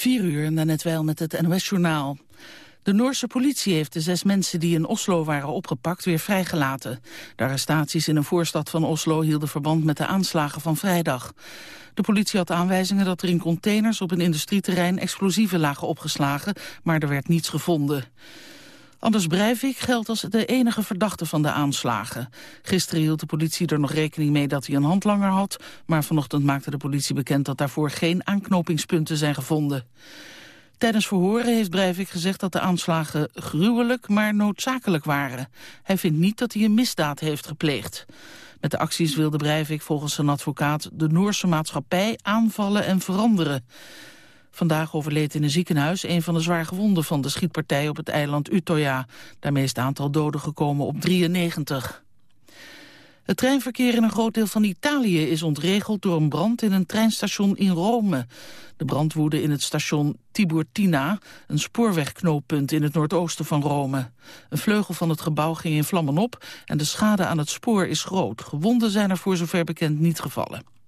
4 uur net wel met het NOS-journaal. De Noorse politie heeft de zes mensen die in Oslo waren opgepakt weer vrijgelaten. De arrestaties in een voorstad van Oslo hielden verband met de aanslagen van vrijdag. De politie had aanwijzingen dat er in containers op een industrieterrein explosieven lagen opgeslagen, maar er werd niets gevonden. Anders Breivik geldt als de enige verdachte van de aanslagen. Gisteren hield de politie er nog rekening mee dat hij een handlanger had... maar vanochtend maakte de politie bekend dat daarvoor geen aanknopingspunten zijn gevonden. Tijdens verhoren heeft Breivik gezegd dat de aanslagen gruwelijk, maar noodzakelijk waren. Hij vindt niet dat hij een misdaad heeft gepleegd. Met de acties wilde Breivik volgens zijn advocaat de Noorse maatschappij aanvallen en veranderen. Vandaag overleed in een ziekenhuis een van de zwaargewonden van de schietpartij op het eiland Utoya. Daarmee is het aantal doden gekomen op 93. Het treinverkeer in een groot deel van Italië is ontregeld door een brand in een treinstation in Rome. De brand woedde in het station Tiburtina, een spoorwegknooppunt in het noordoosten van Rome. Een vleugel van het gebouw ging in vlammen op en de schade aan het spoor is groot. Gewonden zijn er voor zover bekend niet gevallen.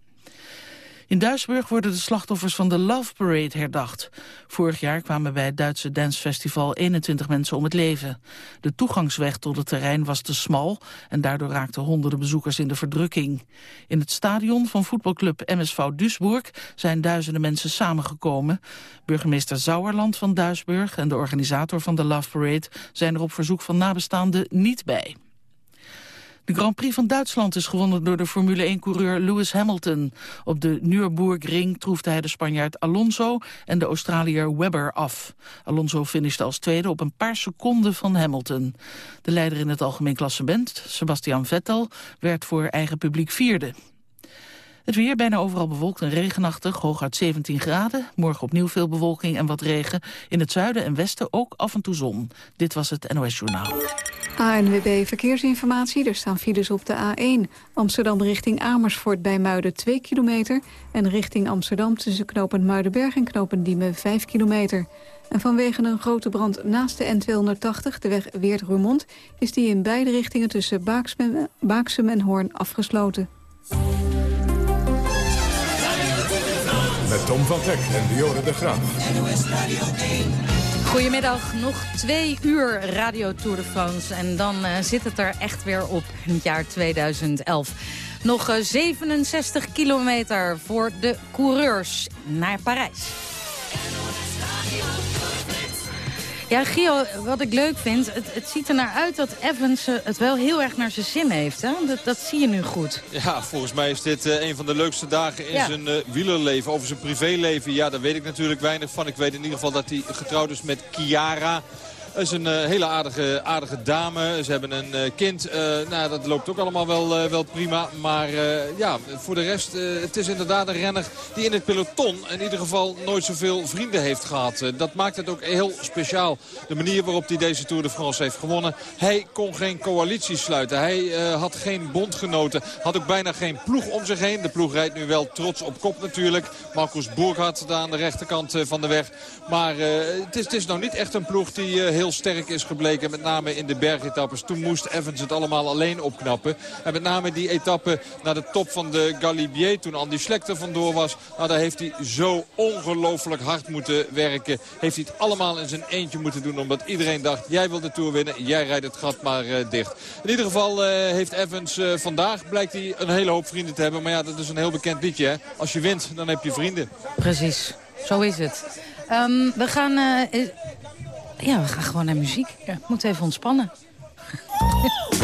In Duisburg worden de slachtoffers van de Love Parade herdacht. Vorig jaar kwamen bij het Duitse dancefestival 21 mensen om het leven. De toegangsweg tot het terrein was te smal... en daardoor raakten honderden bezoekers in de verdrukking. In het stadion van voetbalclub MSV Duisburg zijn duizenden mensen samengekomen. Burgemeester Zauerland van Duisburg en de organisator van de Love Parade... zijn er op verzoek van nabestaanden niet bij. De Grand Prix van Duitsland is gewonnen door de Formule 1-coureur Lewis Hamilton. Op de Nürburgring troefde hij de Spanjaard Alonso en de Australiër Webber af. Alonso finishte als tweede op een paar seconden van Hamilton. De leider in het algemeen klassement, Sebastian Vettel, werd voor eigen publiek vierde. Het weer bijna overal bewolkt en regenachtig, hooguit 17 graden. Morgen opnieuw veel bewolking en wat regen. In het zuiden en westen ook af en toe zon. Dit was het NOS Journaal. ANWB Verkeersinformatie. Er staan files op de A1. Amsterdam richting Amersfoort bij Muiden 2 kilometer. En richting Amsterdam tussen knooppunt Muidenberg en knooppunt Diemen 5 kilometer. En vanwege een grote brand naast de N280, de weg Weert-Roermond... is die in beide richtingen tussen Baaksum en Hoorn afgesloten. Met Tom van Teck en Dionne de Graaf. Goedemiddag, nog twee uur Radio Tour de France. En dan uh, zit het er echt weer op, in het jaar 2011. Nog uh, eh, 67 kilometer voor de coureurs naar Parijs. Ja, Gio, wat ik leuk vind, het, het ziet er naar uit dat Evans eh, het wel heel erg naar zijn zin heeft. Hè? Dat, dat zie je nu goed. Ja, volgens mij is dit uh, een van de leukste dagen in zijn uh, wielerleven. Over zijn privéleven, ja, daar weet ik natuurlijk weinig van. Ik weet in ieder geval dat hij getrouwd is met Chiara. Is een uh, hele aardige, aardige dame. Ze hebben een uh, kind. Uh, nou, dat loopt ook allemaal wel, wel prima. Maar ja, voor de rest, het is inderdaad een renner die in het peloton in ieder geval nooit zoveel vrienden heeft gehad. dat maakt het ook heel speciaal. De manier waarop hij deze Tour de France heeft gewonnen. Hij kon geen coalitie sluiten. Hij had geen bondgenoten. Had ook bijna geen ploeg om zich heen. De ploeg rijdt nu wel trots op kop natuurlijk. Marcus Boerkhardt daar aan de rechterkant van de weg. Maar het, is, het is nou niet echt een ploeg die heel sterk is gebleken. Met name in de bergetappes. Toen moest Evans het allemaal alleen opknappen. En met name die etappe naar de top van de Galibier. Toen Andy Schlechter vandoor was. Nou, daar heeft hij zo ongelooflijk hard moeten werken. Heeft hij het allemaal in zijn eentje moeten doen. Omdat iedereen dacht, jij wil de Tour winnen. Jij rijdt het gat maar uh, dicht. In ieder geval uh, heeft Evans uh, vandaag blijkt hij een hele hoop vrienden te hebben. Maar ja, dat is een heel bekend liedje. Hè? Als je wint, dan heb je vrienden. Precies, zo is het. Um, we gaan ja, we gaan gewoon naar muziek. Ja. Moet even ontspannen.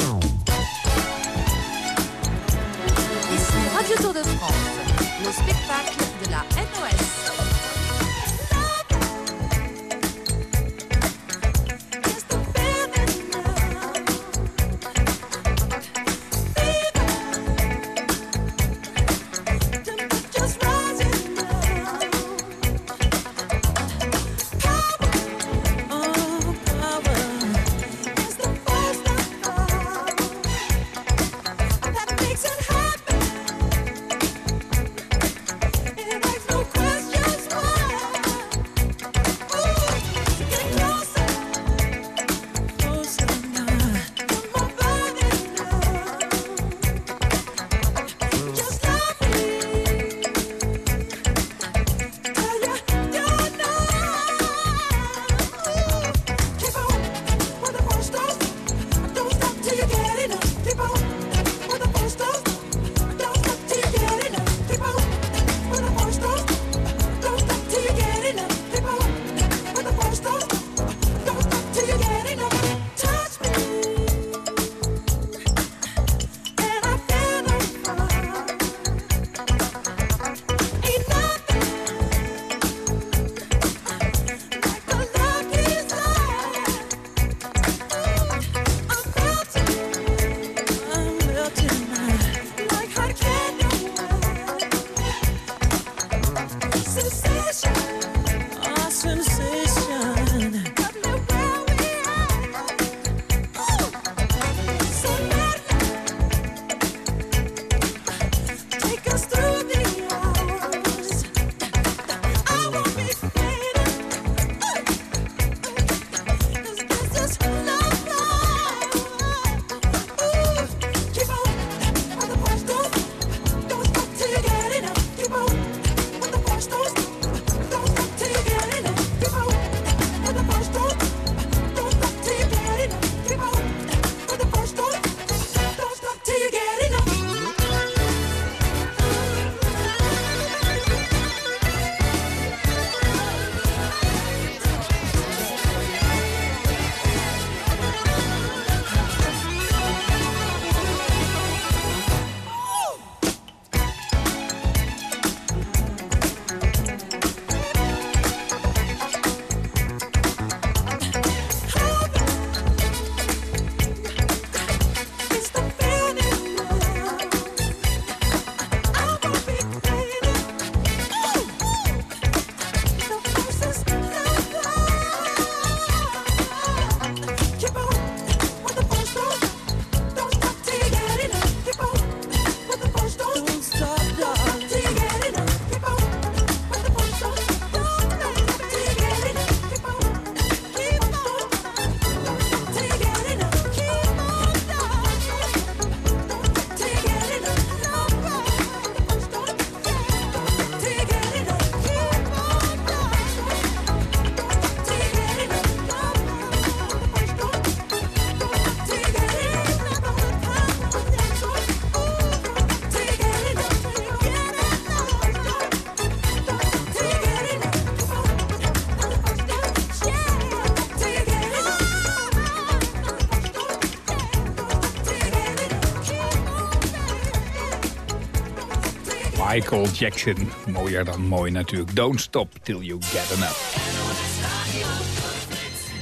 Michael Jackson. Mooier dan mooi natuurlijk. Don't stop till you get enough.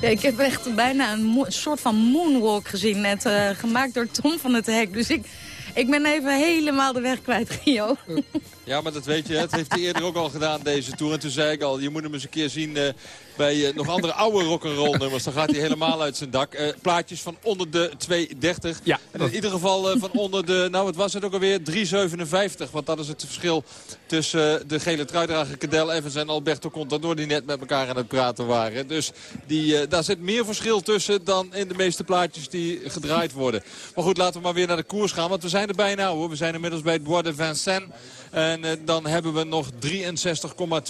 Ja, ik heb echt bijna een soort van moonwalk gezien net. Uh, gemaakt door Tom van het Hek. Dus ik, ik ben even helemaal de weg kwijt, Gio. Ja, maar dat weet je. Het heeft hij eerder ook al gedaan, deze tour. En toen zei ik al, je moet hem eens een keer zien... Uh, bij uh, nog andere oude rock'n'roll nummers. Dan gaat hij helemaal uit zijn dak. Uh, plaatjes van onder de 2,30. Ja, en in ieder geval uh, van onder de, nou wat was het ook alweer, 3,57. Want dat is het verschil tussen de gele truidrager Cadel Evans en Alberto Contador... die net met elkaar aan het praten waren. Dus die, daar zit meer verschil tussen dan in de meeste plaatjes die gedraaid worden. Maar goed, laten we maar weer naar de koers gaan. Want we zijn er bijna hoor. We zijn inmiddels bij het Bois de Vincennes. En dan hebben we nog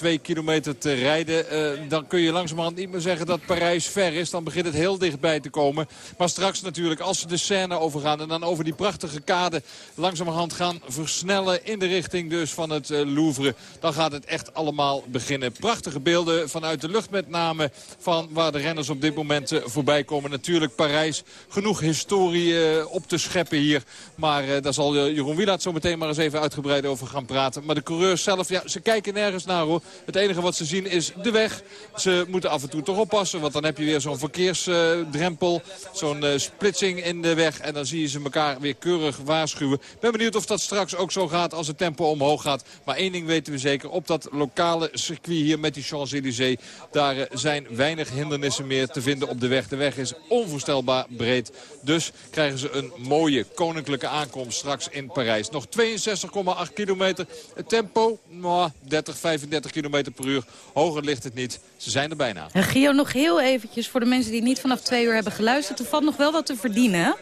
63,2 kilometer te rijden. Dan kun je langzamerhand niet meer zeggen dat Parijs ver is. Dan begint het heel dichtbij te komen. Maar straks natuurlijk, als ze de Seine overgaan... en dan over die prachtige kade langzamerhand gaan versnellen... in de richting dus van het uh, Louvre... dan gaat het echt allemaal beginnen. Prachtige beelden vanuit de lucht met name... van waar de renners op dit moment voorbij komen. Natuurlijk Parijs. Genoeg historie op te scheppen hier. Maar daar zal Jeroen Wielaert zo meteen maar eens even uitgebreid over gaan praten. Maar de coureurs zelf, ja, ze kijken nergens naar hoor. Het enige wat ze zien is de weg. Ze moeten af en toe toch oppassen, want dan heb je weer zo'n verkeersdrempel. zo'n uh, splitsing in de weg. En dan zie je ze elkaar weer keurig waarschuwen. Ik ben benieuwd of dat straks ook zo gaat als het tempo omhoog gaat. Maar één ding weten we zeker. Op dat lokale circuit hier met die Champs-Élysées... daar uh, zijn weinig hindernissen meer te vinden op de weg. De weg is onvoorstelbaar breed. Dus krijgen ze een mooie koninklijke aankomst straks in Parijs. Nog 62,8 kilometer. Het tempo, nou, 30, 35 kilometer per uur. Hoger ligt het niet. Ze zijn er bijna. En Gio, nog heel eventjes voor de mensen die niet vanaf twee uur hebben geluisterd. Er valt nog wel wat te verdienen?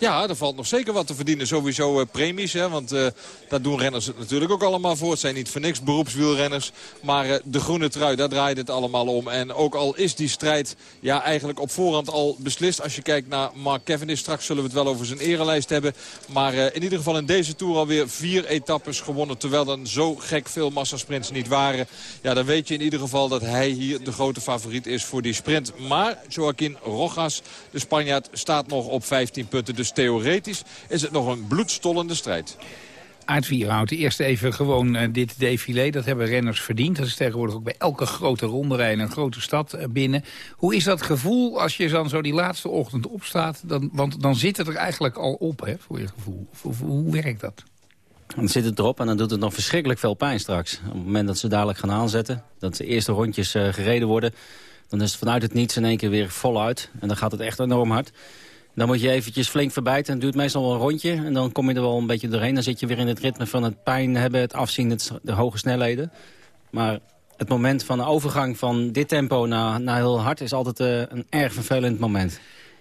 Ja, er valt nog zeker wat te verdienen. Sowieso uh, premies, hè, want uh, daar doen renners het natuurlijk ook allemaal voor. Het zijn niet voor niks beroepswielrenners. Maar uh, de groene trui, daar draait het allemaal om. En ook al is die strijd ja, eigenlijk op voorhand al beslist. Als je kijkt naar Mark Cavendish, straks zullen we het wel over zijn erelijst hebben. Maar in ieder geval in deze Tour alweer vier etappes gewonnen. Terwijl dan zo gek veel massasprints niet waren. Ja, dan weet je in ieder geval dat hij hier de grote favoriet is voor die sprint. Maar Joaquin Rojas, de Spanjaard, staat nog op 15 punten. Dus theoretisch is het nog een bloedstollende strijd. Aard Vierhout, eerst even gewoon uh, dit défilé. Dat hebben renners verdiend. Dat is tegenwoordig ook bij elke grote ronde een grote stad uh, binnen. Hoe is dat gevoel als je dan zo die laatste ochtend opstaat? Dan, want dan zit het er eigenlijk al op, hè, voor je gevoel. Hoe, hoe werkt dat? Dan zit het erop en dan doet het nog verschrikkelijk veel pijn straks. Op het moment dat ze dadelijk gaan aanzetten, dat de eerste rondjes uh, gereden worden... dan is het vanuit het niets in één keer weer voluit. En dan gaat het echt enorm hard. Dan moet je eventjes flink verbijten. En het duurt meestal wel een rondje. En dan kom je er wel een beetje doorheen. Dan zit je weer in het ritme van het pijn hebben, het afzien, het, de hoge snelheden. Maar het moment van de overgang van dit tempo naar, naar heel hard... is altijd uh, een erg vervelend moment.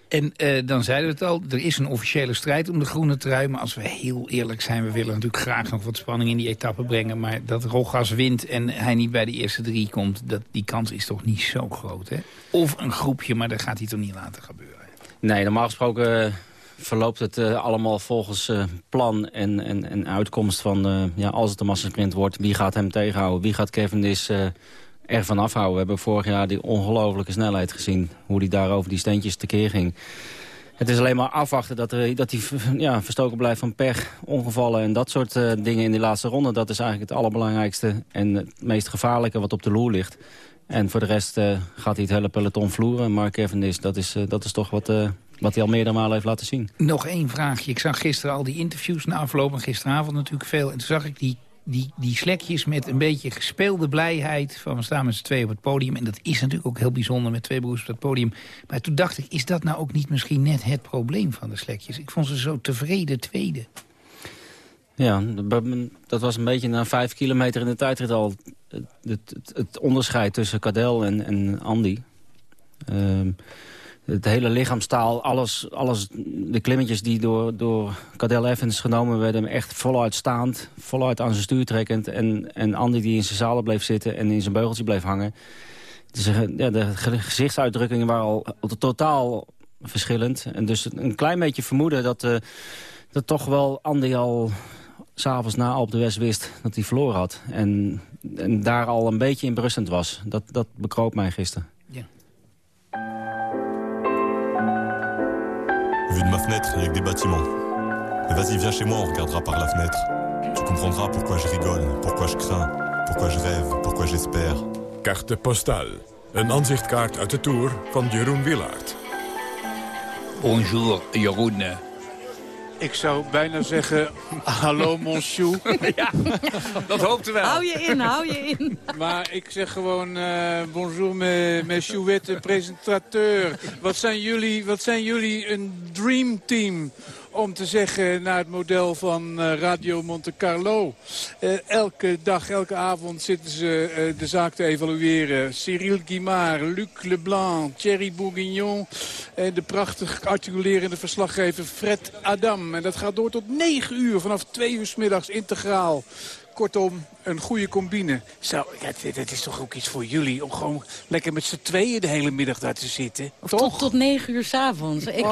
En uh, dan zeiden we het al, er is een officiële strijd om de groene trui. Maar als we heel eerlijk zijn, we willen natuurlijk graag nog wat spanning in die etappe brengen. Maar dat Rogas wint en hij niet bij de eerste drie komt, dat, die kans is toch niet zo groot, hè? Of een groepje, maar dat gaat hij toch niet laten gebeuren. Nee, normaal gesproken uh, verloopt het uh, allemaal volgens plan en, en, en uitkomst van... ja, als het een massasprint wordt, wie gaat hem tegenhouden? Wie gaat Cavendish ervan afhouden. We hebben vorig jaar die ongelofelijke snelheid gezien. Hoe die daar over die steentjes tekeer ging. Het is alleen maar afwachten dat hij dat ja, verstoken blijft van pech, ongevallen en dat soort dingen in die laatste ronde. Dat is eigenlijk het allerbelangrijkste en het meest gevaarlijke wat op de loer ligt. En voor de rest uh, gaat hij het hele peloton vloeren. Mark Cavendish, dat is, uh, dat is toch wat, wat hij al meerdere malen heeft laten zien. Nog één vraagje. Ik zag gisteren al die interviews na afloop en gisteravond natuurlijk veel. En toen zag ik die die, die slekjes met een beetje gespeelde blijheid... van we staan met z'n tweeën op het podium. En dat is natuurlijk ook heel bijzonder met twee broers op het podium. Maar toen dacht ik, is dat nou ook niet misschien net het probleem van de slekjes? Ik vond ze zo tevreden tweede. Ja, dat was een beetje na vijf kilometer in de tijdrit al... het, het, onderscheid tussen Cadel en, en Andy. Uh, het hele lichaamstaal, alles, alles de klimmetjes die door, door Cadel Evans genomen werden... echt voluit staand, voluit aan zijn stuur trekkend. En, en Andy die in zijn zalen bleef zitten en in zijn beugeltje bleef hangen. Dus, ja, de gezichtsuitdrukkingen waren al, totaal verschillend. En dus een klein beetje vermoeden dat, uh, dat toch wel Andy al s'avonds na op de West wist dat hij verloren had. En, en daar al een beetje in berustend was. Dat, dat bekroop mij gisteren. Vu de ma fenêtre, il y a que des bâtiments. Vas-y, viens chez moi, on regardera par la fenêtre. Tu comprendras pourquoi je rigole, pourquoi je crains, pourquoi je rêve, pourquoi j'espère. Carte postale. Een aanzichtkaart uit de Tour van Jeroen Willaert. Bonjour, Jeroen. Ik zou bijna zeggen, hallo monsieur. ja, dat hoopten wij. Hou je in, hou je in. Maar ik zeg gewoon, uh, bonjour mes, mes chouette presentateur. Wat zijn, jullie, wat zijn jullie een dream team? Om te zeggen naar het model van uh, Radio Monte Carlo. Uh, elke dag, elke avond zitten ze uh, de zaak te evalueren. Cyril Guimard, Luc Leblanc, Thierry Bourguignon... en de prachtig articulerende verslaggever Fred Adam. En dat gaat door tot 9 uur, vanaf 2 uur s middags integraal. Kortom, een goede combine. Zo, ja, dit, is toch ook iets voor jullie om gewoon lekker met z'n tweeën de hele middag daar te zitten. Of toch? Tot, tot negen uur s'avonds. Ik,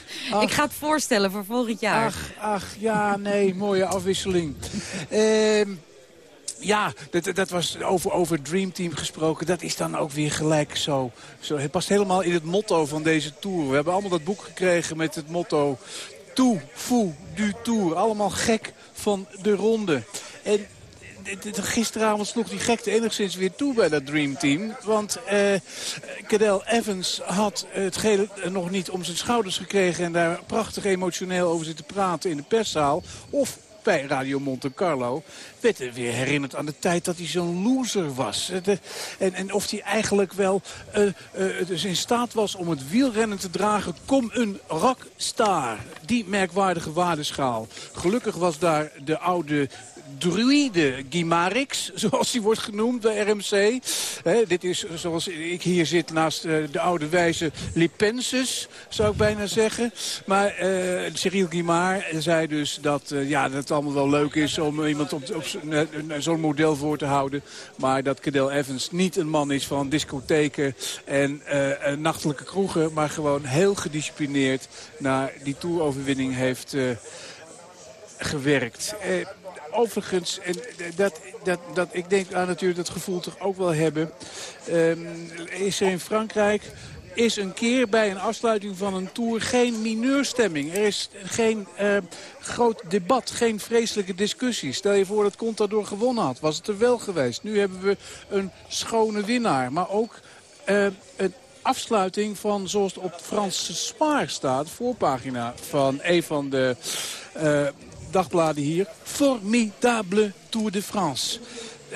ik ga het voorstellen voor volgend jaar. Ach, ach ja, nee, mooie afwisseling. Ehm... Ja, dat, dat was over, over Dream Team gesproken. Dat is dan ook weer gelijk zo, zo. Het past helemaal in het motto van deze Tour. We hebben allemaal dat boek gekregen met het motto... Tout fou du Tour. Allemaal gek van de ronde. En gisteravond sloeg die gekte enigszins weer toe bij dat Dream Team. Want uh, Cadel Evans had het geheel nog niet om zijn schouders gekregen... en daar prachtig emotioneel over zitten praten in de perszaal. Of bij Radio Monte Carlo werd er weer herinnerd aan de tijd dat hij zo'n loser was. en, en of hij eigenlijk wel uh, uh, dus in staat was om het wielrennen te dragen. Kom een rockstar. Die merkwaardige waardeschaal. Gelukkig was daar de oude druide Guimarix, zoals hij wordt genoemd bij RMC. dit is zoals ik hier zit naast uh, de oude wijze Lipensis, zou ik bijna zeggen. Maar uh, Cyril Guimard zei dus dat, uh, ja, dat het allemaal wel leuk is om iemand op, op zo'n model voor te houden. Maar dat Cadel Evans niet een man is van discotheken en nachtelijke kroegen. Maar gewoon heel gedisciplineerd naar die toeroverwinning heeft gewerkt overigens, en dat, dat, dat, ik denk aan natuurlijk dat gevoel toch ook wel hebben... Um, is er in Frankrijk is een keer bij een afsluiting van een tour geen mineurstemming. Er is geen uh, groot debat, geen vreselijke discussie. Stel je voor dat Contador gewonnen had, was het er wel geweest. Nu hebben we een schone winnaar, maar ook uh, een afsluiting van, zoals het op Franse Spaar staat... voorpagina van een van de... dagbladen hier. Formidable Tour de France.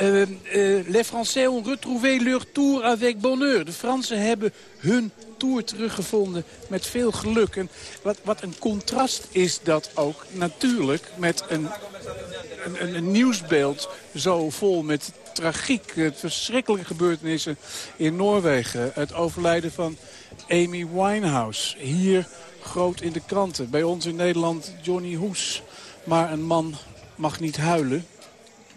Uh, uh, les Français ont retrouvé leur tour avec bonheur. De Fransen hebben hun tour teruggevonden met veel geluk. En wat, wat een contrast is dat ook natuurlijk met een, een, een nieuwsbeeld zo vol met tragiek. Verschrikkelijke gebeurtenissen in Noorwegen. Het overlijden van Amy Winehouse. Hier groot in de kranten. Bij ons in Nederland Johnny Hoes. Maar een man mag niet huilen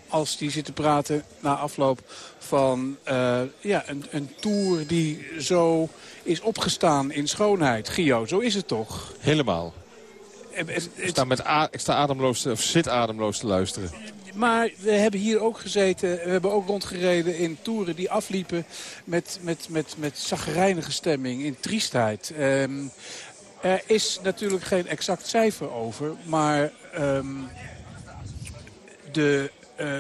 als die zit te praten na afloop van uh, ja, een, een tour die zo is opgestaan in schoonheid. Gio, zo is het toch? Helemaal. Ik sta, met ik sta ademloos te, of zit ademloos te luisteren. Maar we hebben hier ook gezeten, we hebben ook rondgereden in toeren die afliepen met, met, met, met zagrijnige stemming, in triestheid. Um, er is natuurlijk geen exact cijfer over, maar um, de, uh,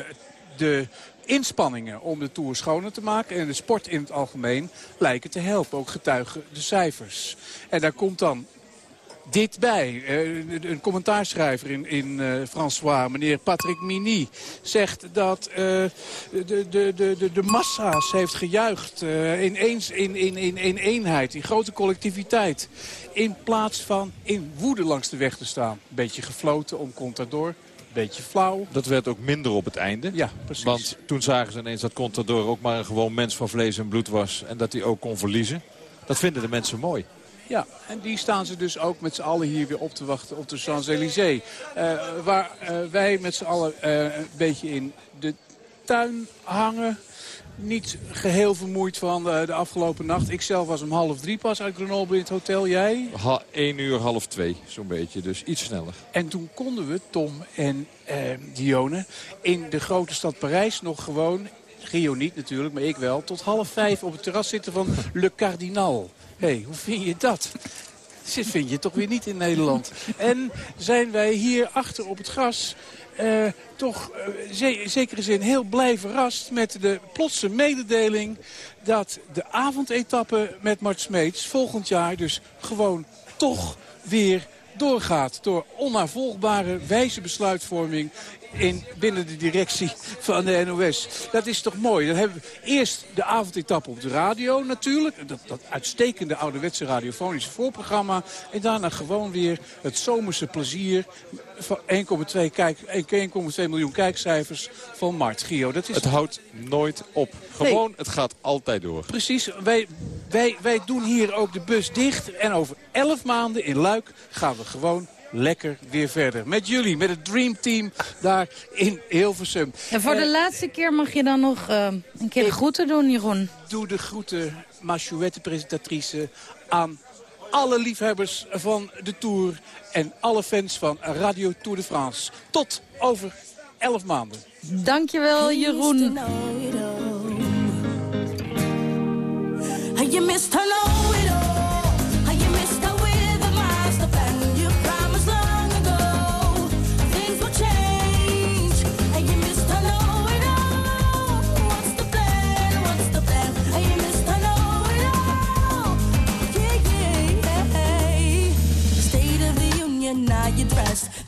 de inspanningen om de Tour schoner te maken... en de sport in het algemeen lijken te helpen. Ook getuigen de cijfers. En daar komt dan dit bij. Uh, een commentaarschrijver in, in uh, François, meneer Patrick Mini, zegt dat uh, de, de, de, de, de massa's heeft gejuicht in, eens, in, in, in, in eenheid, in grote collectiviteit. In plaats van in woede langs de weg te staan. Beetje gefloten om Contador beetje flauw. Dat werd ook minder op het einde. Ja, precies. Want toen zagen ze ineens dat Contador ook maar een gewoon mens van vlees en bloed was. En dat hij ook kon verliezen. Dat vinden de mensen mooi. Ja, en die staan ze dus ook met z'n allen hier weer op te wachten op de Champs-Élysées. Uh, waar uh, wij met z'n allen uh, een beetje in de tuin hangen niet geheel vermoeid van de, de, afgelopen nacht. Ik zelf was om half drie pas uit Grenoble in het hotel. Jij? Ha, 1 uur, half twee, zo'n beetje. Dus iets sneller. En toen konden we, Tom en eh, Dione, in de grote stad Parijs nog gewoon... Gio niet natuurlijk, maar ik wel. Tot half vijf op het terras zitten van Le Cardinal. Hey, hoe vind je dat? Dit vind je toch weer niet in Nederland. En zijn wij hier achter op het gras uh, toch uh, zekere zin heel blij verrast met de plotse mededeling dat de avondetappe met Mart Smeets volgend jaar dus gewoon toch weer doorgaat. Door onnavolgbare wijze besluitvorming in, binnen de directie van de NOS. Dat is toch mooi. Dan hebben we eerst de avondetappe op de radio natuurlijk. Dat, dat uitstekende ouderwetse radiofonische voorprogramma. En daarna gewoon weer het zomerse plezier van 1,2 kijk, 1,2 miljoen kijkcijfers van Mart Gio. Dat is het houdt nooit op. Gewoon, nee. het gaat altijd door. Precies. Wij, wij, wij doen hier ook de bus dicht. En over 11 maanden in Luik gaan we gewoon lekker weer verder. Met jullie, met het Dream Team daar in Hilversum. En voor de uh, laatste keer mag je dan nog uh, een keer de groeten doen, Jeroen. Doe de groeten, Machouette-presentatrice, aan alle liefhebbers van de Tour... en alle fans van Radio Tour de France. Tot over 11 maanden. Dankjewel, Jeroen.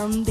someday.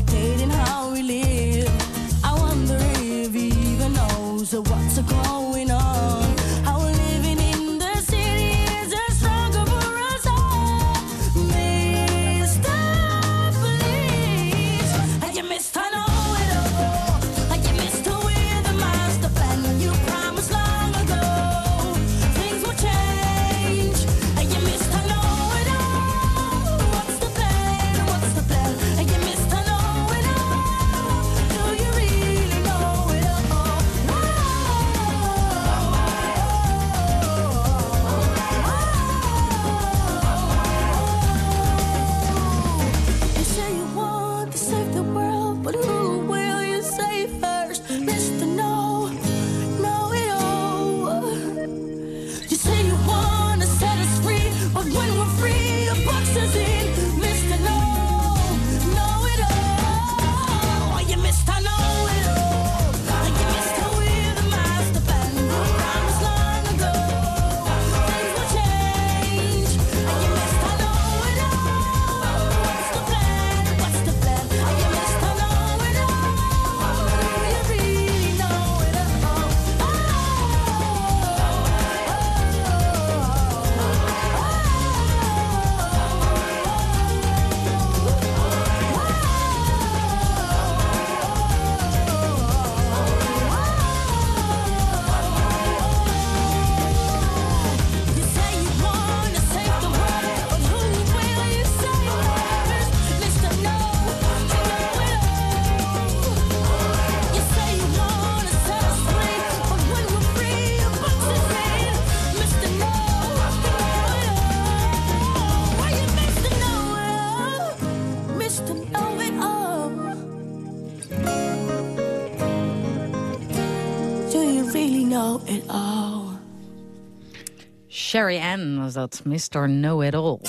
Sherry Ann was dat, Mr. Know-It-All.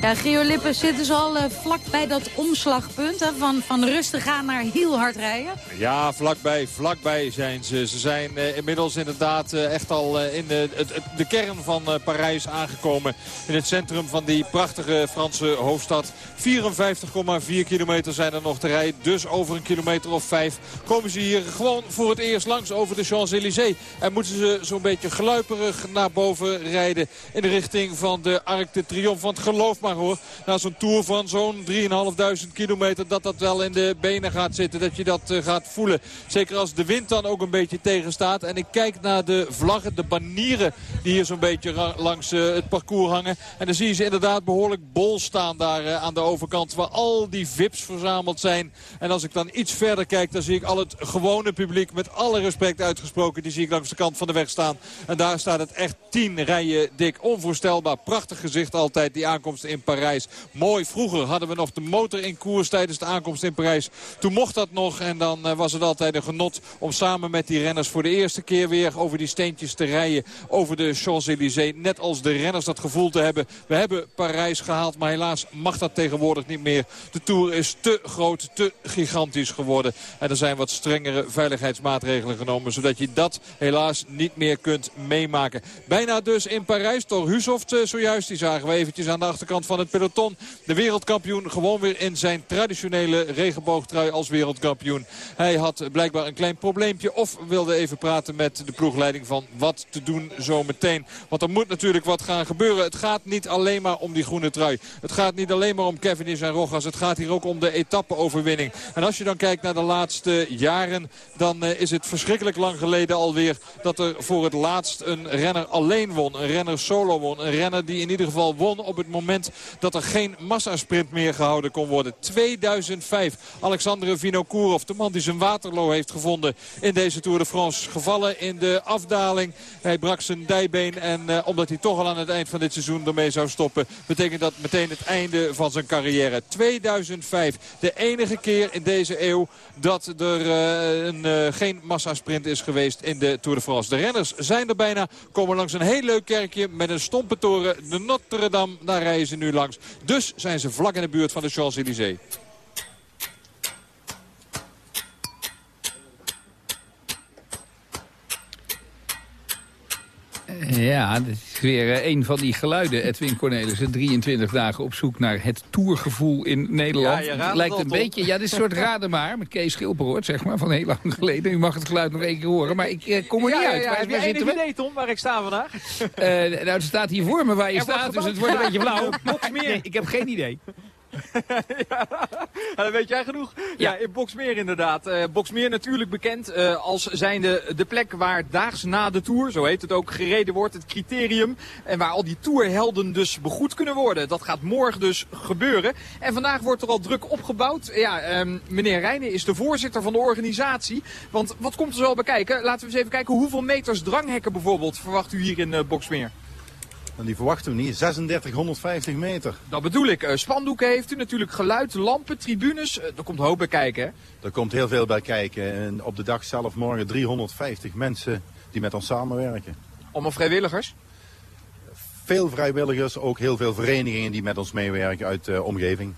Ja, Gio Lippen zit dus al uh, vlak bij dat omslagpunt hè, van, van rustig gaan naar heel hard rijden. Ja, vlakbij, vlakbij zijn ze. Ze zijn uh, inmiddels inderdaad uh, echt al in de, de kern van Parijs aangekomen. In het centrum van die prachtige Franse hoofdstad. 54,4 kilometer zijn er nog te rijden. Dus over een kilometer of vijf komen ze hier gewoon voor het eerst langs over de Champs-Élysées. En moeten ze zo'n beetje gluiperig naar boven rijden in de richting van de Arc de Triomphe. Want geloof maar hoor. Na zo'n tour van zo'n 3.500 kilometer dat dat wel in de benen gaat zitten. Dat je dat uh, gaat voelen. Zeker als de wind dan ook een beetje tegenstaat. En ik kijk naar de vlaggen, de banieren die hier zo'n beetje langs uh, het parcours hangen. En dan zie je ze inderdaad behoorlijk bol staan daar uh, aan de overkant. Waar al die vips verzameld zijn. En als ik dan iets verder kijk, dan zie ik al het gewone publiek. Met alle respect uitgesproken, die zie ik langs de kant van de weg staan. En daar staat het echt tien rijen dik. Onvoorstelbaar. Prachtig gezicht altijd, die aankomst in Parijs. Mooi, vroeger hadden we nog de motor in koers tijdens de aankomst in Parijs. Toen mocht dat nog en dan uh, was het altijd een genot om samen met die renners voor de eerste keer weer over die steentjes te rijden. Over de Champs-Élysées. Net als de renners dat gevoel te hebben. We hebben Parijs gehaald, maar helaas mag dat tegenwoordig niet meer. De Tour is te groot, te gigantisch geworden. En er zijn wat strengere veiligheidsmaatregelen genomen. Zodat je dat helaas niet meer kunt meemaken. Bijna dus in Parijs. Door Husoft uh, zojuist. Die zagen we eventjes aan de achterkant van het peloton. De wereldkampioen gewoon weer in zijn traditionele regenboogtrui als wereldkampioen. Hij had blijkbaar een klein probleempje of wilde even praten met de ploegleiding van wat te doen zo meteen. Want er moet natuurlijk wat gaan gebeuren. Het gaat niet alleen maar om die groene trui. Het gaat niet alleen maar om Kevin en Rogas. Het gaat hier ook om de etappe-overwinning. En als je dan kijkt naar de laatste jaren, dan uh, is het verschrikkelijk lang geleden alweer dat er voor het laatst een renner alleen won. Een renner solo won. Een renner die in ieder geval won op het moment dat er geen massasprint meer gehouden kon worden. 2005. Alexandre Vinokourov, de man die zijn Waterloo heeft gevonden in deze Tour de France. Gevallen in de afdaling. Hij brak zijn dijbeen en uh, omdat hij toch al aan het eind van dit seizoen ermee zou stoppen... betekent dat meteen het einde van zijn carrière. 2005. De enige keer in deze eeuw dat er uh, een, uh, geen massasprint is geweest in de Tour de France. De renners zijn er bijna. Komen langs een heel leuk kerkje met een stompe toren. De Notre Dame, daar rijden ze nu langs. Dus zijn ze vlak in de buurt van de Champs-Élysées. Ja, dit is weer een van die geluiden, Edwin Cornelissen. 23 dagen op zoek naar het tourgevoel in Nederland. Ja, het lijkt een beetje, ja, dit is een soort raden maar, met Kees Schilperoort, zeg maar, van heel lang geleden. U mag het geluid nog één keer horen, maar ik eh, kom er niet ja, uit. Ja, waar, heb je enig idee, Tom, waar ik sta vandaag? Uh, nou, het staat hier voor me waar je Er staat, dus het wordt een beetje flauw. Boksmeer. Nee, ik heb geen idee. ja, dat weet jij genoeg. Ja, in Boksmeer inderdaad. Eh Boksmeer natuurlijk bekend eh, als zijnde de plek waar daags na de Tour, zo heet het ook, gereden wordt. Het criterium. En waar al die Tourhelden dus begoed kunnen worden. Dat gaat morgen dus gebeuren. En vandaag wordt er al druk opgebouwd. Ja, ehm, meneer Rijnen is de voorzitter van de organisatie. Want wat komt er zo bij kijken? Laten we eens even kijken hoeveel meters dranghekken bijvoorbeeld verwacht u hier in eh, Boksmeer. En die verwachten we niet. 3650 meter. Dat bedoel ik. Eh, spandoeken heeft u natuurlijk, geluid, lampen, tribunes. Eh, er komt hoop bij kijken, hè? Er komt heel veel bij kijken. En op de dag zelf morgen 350 mensen die met ons samenwerken. Allemaal vrijwilligers? Veel vrijwilligers, ook heel veel verenigingen die met ons meewerken uit de omgeving.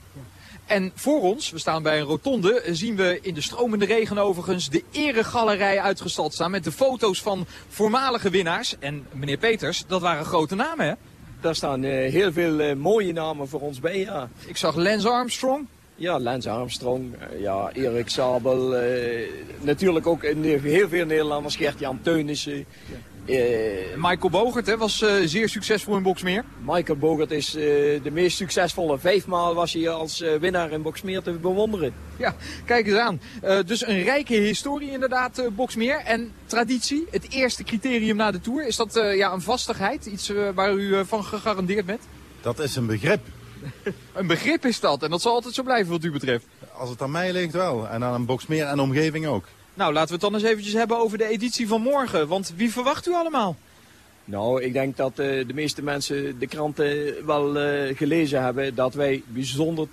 En voor ons, we staan bij een rotonde, eh, zien we in de stromende regen overigens de eregalerij uitgestald staan met de foto's van voormalige winnaars. En meneer Peters, dat waren grote namen hè? Daar staan eh, heel veel eh, mooie namen voor ons bij, ja. Ik zag Lance Armstrong. Ja, Lance Armstrong, ja, Erik Sabel. natuurlijk ook heel veel Nederlanders, Gert-Jan Teunissen. Eh, Michael Bogert hè, was eh, zeer succesvol in Boksmeer. Michael Bogert is eh, de meest succesvolle. Vijfmaal was hij als eh, winnaar in Boksmeer te bewonderen. Ja, kijk eens aan. Eh, dus een rijke historie inderdaad, eh Boksmeer. En traditie, het eerste criterium na de Tour. Is dat eh, ja, een vastigheid? Iets waar u van gegarandeerd bent? Dat is een begrip. Een begrip is dat. En dat zal altijd zo blijven wat u betreft. Als het aan mij ligt wel. En aan een boksmeer en omgeving ook. Nou, laten we het dan eens eventjes hebben over de editie van morgen. Want wie verwacht u allemaal? Nou, ik denk dat eh, de meeste mensen de kranten wel eh, gelezen hebben. Dat wij bijzonder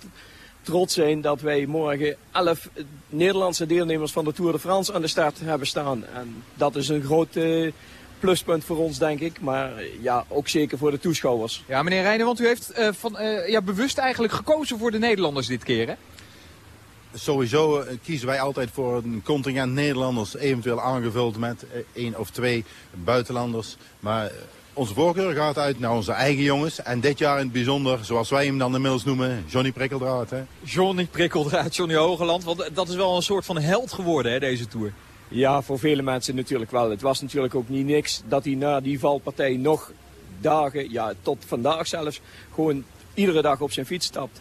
trots zijn dat wij morgen elf Nederlandse deelnemers van de Tour de France aan de start hebben staan. En dat is een groot eh, pluspunt voor ons, denk ik. Maar ja, ook zeker voor de toeschouwers. Ja, meneer Reijnen, want u heeft van, ja, bewust eigenlijk gekozen voor de Nederlanders dit keer, hè? Sowieso eh, kiezen wij altijd voor een contingent Nederlanders, eventueel aangevuld met eh, één of twee buitenlanders. Maar eh, onze voorkeur gaat uit naar onze eigen jongens. En dit jaar in het bijzonder, zoals wij hem dan inmiddels noemen, Johnny Prikkeldraad. Hè? Johnny Prikkeldraad, Johnny Hogeland. Want dat is wel een soort van held geworden, hè, deze Tour. Ja, voor vele mensen natuurlijk wel. Het was natuurlijk ook niet niks dat hij na die valpartij nog dagen, ja tot vandaag zelfs, gewoon iedere dag op zijn fiets stapt.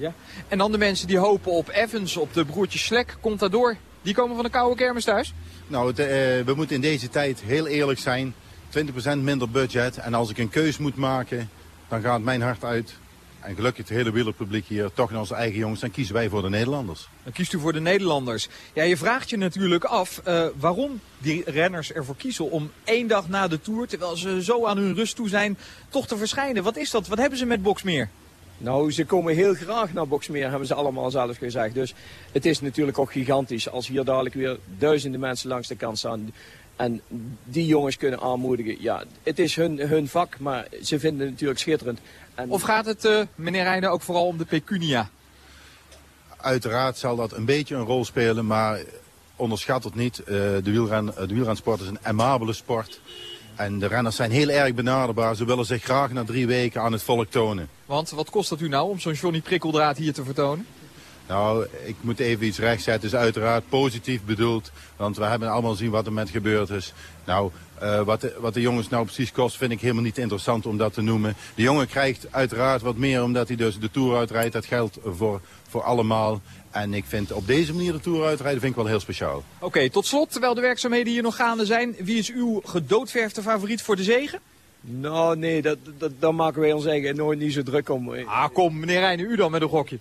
Ja. En dan de mensen die hopen op Evans, op de broertjes Slek, Contador. Die komen van de koude kermis thuis? Nou, het, eh, we moeten in deze tijd heel eerlijk zijn. 20% minder budget. En als ik een keus moet maken, dan gaat mijn hart uit. En gelukkig het hele wielerpubliek hier toch naar onze eigen jongens. Dan kiezen wij voor de Nederlanders. Dan kiest u voor de Nederlanders. Ja, je vraagt je natuurlijk af eh, waarom die renners ervoor kiezen om één dag na de Tour, terwijl ze zo aan hun rust toe zijn, toch te verschijnen. Wat is dat? Wat hebben ze met Boksmeer? Nou, ze komen heel graag naar Boksmeer, hebben ze allemaal zelf gezegd. Dus het is natuurlijk ook gigantisch als hier dadelijk weer duizenden mensen langs de kant staan. En die jongens kunnen aanmoedigen. Ja, het is hun, hun vak, maar ze vinden het natuurlijk schitterend. En... Of gaat het, uh, meneer Reijnen, ook vooral om de pecunia? Uiteraard zal dat een beetje een rol spelen, maar onderschat het niet. Uh, de, wielren, de wielrensport is een amabele sport. En de renners zijn heel erg benaderbaar. Ze willen zich graag na drie weken aan het volk tonen. Want wat kost dat u nou om zo'n Johnny Prikkeldraad hier te vertonen? Nou, ik moet even iets rechtzetten. Het is uiteraard positief bedoeld. Want we hebben allemaal zien wat er met gebeurd is. Nou, uh, wat, de, wat de jongens nou precies kost, vind ik helemaal niet interessant om dat te noemen. De jongen krijgt uiteraard wat meer omdat hij dus de Tour uitrijdt. Dat geldt voor, voor allemaal. En ik vind op deze manier de Tour uitrijden vind ik wel heel speciaal. Oké, okay, tot slot, terwijl de werkzaamheden hier nog gaande zijn. Wie is uw gedoodverfde favoriet voor de zegen? Nou, nee, dat, dat, daar maken wij ons eigen nooit niet zo druk om. Ah, kom, meneer Reijnen, u dan met een gokje.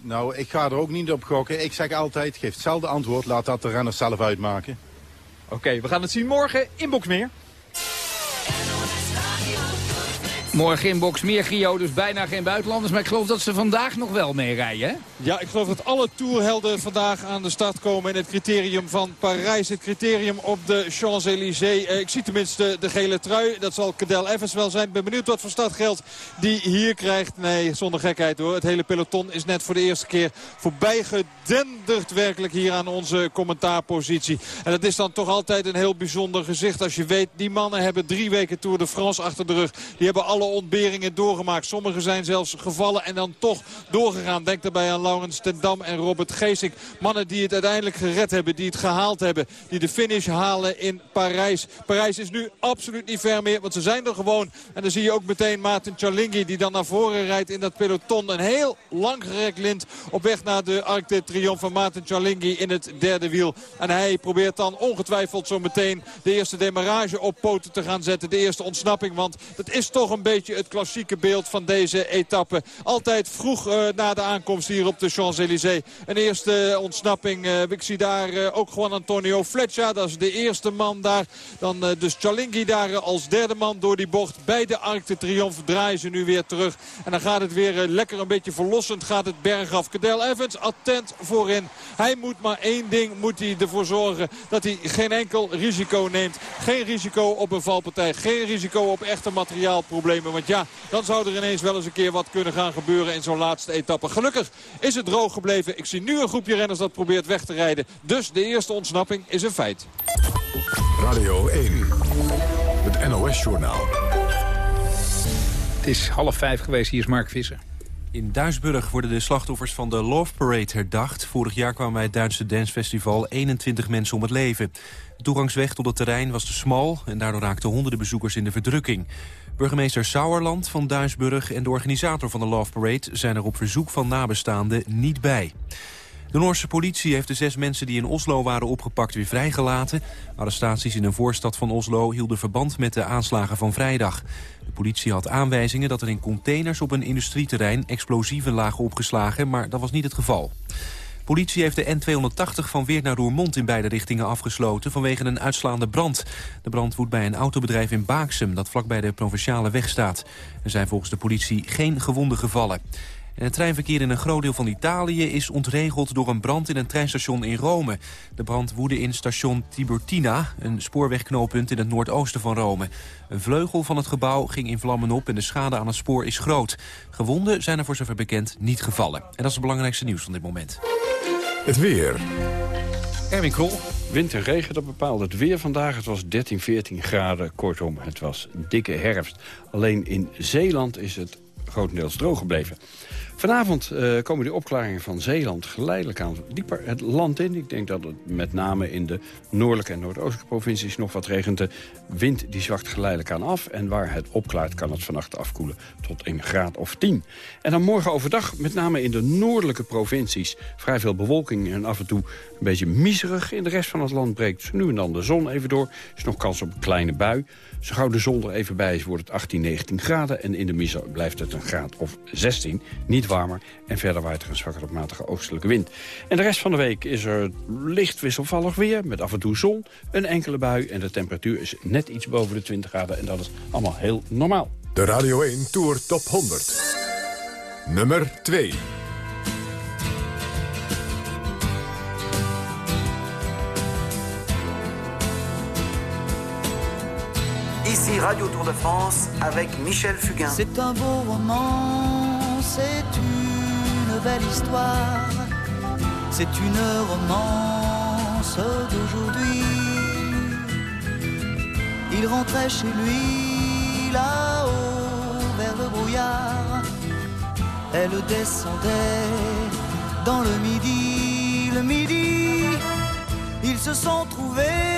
Nou, ik ga er ook niet op gokken. Ik zeg altijd, geef hetzelfde antwoord. Laat dat de renners zelf uitmaken. Oké, okay, we gaan het zien morgen in Boksmeer. Morgen in Boksmeer, Gio, dus bijna geen buitenlanders. Maar ik geloof dat ze vandaag nog wel mee rijden? Ja, ik geloof dat alle tourhelden vandaag aan de start komen in het criterium van Parijs. Het criterium op de Champs-Élysées. Eh, ik zie tenminste de gele trui. Dat zal Cadel Evans wel zijn. Ben benieuwd wat voor startgeld die hier krijgt. Nee, zonder gekheid hoor. Het hele peloton is net voor de eerste keer voorbij gedenderd werkelijk hier aan onze commentaarpositie. En dat is dan toch altijd een heel bijzonder gezicht als je weet... die mannen hebben drie weken Tour de France achter de rug. Die hebben alle ontberingen doorgemaakt. Sommigen zijn zelfs gevallen en dan toch doorgegaan. Denk daarbij aan Laurens ten Dam en Robert Geesink. Mannen die het uiteindelijk gered hebben, die het gehaald hebben. Die de finish halen in Parijs. Parijs is nu absoluut niet ver meer, want ze zijn er gewoon. En dan zie je ook meteen Maarten Cialinghi die dan naar voren rijdt in dat peloton. Een heel langgerekt lint op weg naar de Arc de Triomphe van Maarten Cialinghi in het derde wiel. En hij probeert dan ongetwijfeld zo meteen de eerste demarrage op poten te gaan zetten. De eerste ontsnapping, want het is toch een beetje het klassieke beeld van deze etappe. Altijd vroeg uh, na de aankomst hier op de Champs-Élysées. Een eerste ontsnapping. Uh, ik zie daar uh, ook gewoon Antonio Fletcher. Dat is de eerste man daar. Dan dus Chalingi daar als derde man door die bocht. Bij de Arc de Triomphe draaien ze nu weer terug. En dan gaat het weer lekker een beetje verlossend. Gaat het bergaf. Cadel Evans attent voorin. Hij moet maar één ding moet hij ervoor zorgen. Dat hij geen enkel risico neemt. Geen risico op een valpartij. Geen risico op echte materiaalproblemen. Want ja, dan zou er ineens wel eens een keer wat kunnen gaan gebeuren in zo'n laatste etappe. Gelukkig is het droog gebleven. Ik zie nu een groepje renners dat probeert weg te rijden. Dus de eerste ontsnapping is een feit. Radio 1, het NOS-journaal. Het is half vijf geweest, hier is Mark Visser. In Duisburg worden de slachtoffers van de Love Parade herdacht. Vorig jaar kwamen bij het Duitse dancefestival 21 mensen om het leven. De toegangsweg tot het terrein was te smal... en daardoor raakten honderden bezoekers in de verdrukking. Burgemeester Sauerland van Duisburg en de organisator van de Love Parade... zijn er op verzoek van nabestaanden niet bij. De Noorse politie heeft de zes mensen die in Oslo waren opgepakt weer vrijgelaten. Arrestaties in een voorstad van Oslo hielden verband met de aanslagen van vrijdag. De politie had aanwijzingen dat er in containers op een industrieterrein explosieven lagen opgeslagen, maar dat was niet het geval. Politie heeft de N280 van Weert naar Roermond in beide richtingen afgesloten vanwege een uitslaande brand. De brand woedt bij een autobedrijf in Baaksem dat vlakbij de provinciale weg staat. Er zijn volgens de politie geen gewonden gevallen. En het treinverkeer in een groot deel van Italië is ontregeld door een brand in een treinstation in Rome. De brand woedde in station Tiburtina, een spoorwegknooppunt in het noordoosten van Rome. Een vleugel van het gebouw ging in vlammen op en de schade aan het spoor is groot. Gewonden zijn er voor zover bekend niet gevallen. En dat is het belangrijkste nieuws van dit moment. Het weer. Erwin Krol. Wind en regen, dat bepaalde het weer vandaag. Het was 13, 14 graden. Kortom, het was dikke herfst. Alleen in Zeeland is het grotendeels droog gebleven. Vanavond uh, komen die opklaringen van Zeeland geleidelijk aan dieper het land in. Ik denk dat het met name in de noordelijke en noordoostelijke provincies nog wat regent. De wind die zwakt geleidelijk aan af. En waar het opklaart kan het vannacht afkoelen tot een graad of 10. En dan morgen overdag, met name in de noordelijke provincies... vrij veel bewolking en af en toe een beetje miserig. In de rest van het land breekt nu en dan de zon even door. Er is nog kans op een kleine bui. Zo gauw de zon er even bij is, wordt het 18, 19 graden. En in de miser blijft het een graad of 16. Niet warmer. En verder waait er een zwakke tot matige oostelijke wind. En de rest van de week is er licht wisselvallig weer. Met af en toe zon, een enkele bui. En de temperatuur is net iets boven de 20 graden. En dat is allemaal heel normaal. De Radio 1 Tour Top 100. Nummer 2. Ici Radio Tour de France avec Michel Fugain. C'est un beau roman, c'est une belle histoire, c'est une romance d'aujourd'hui. Il rentrait chez lui là-haut vers le brouillard. Elle descendait dans le midi, le midi. Ils se sont trouvés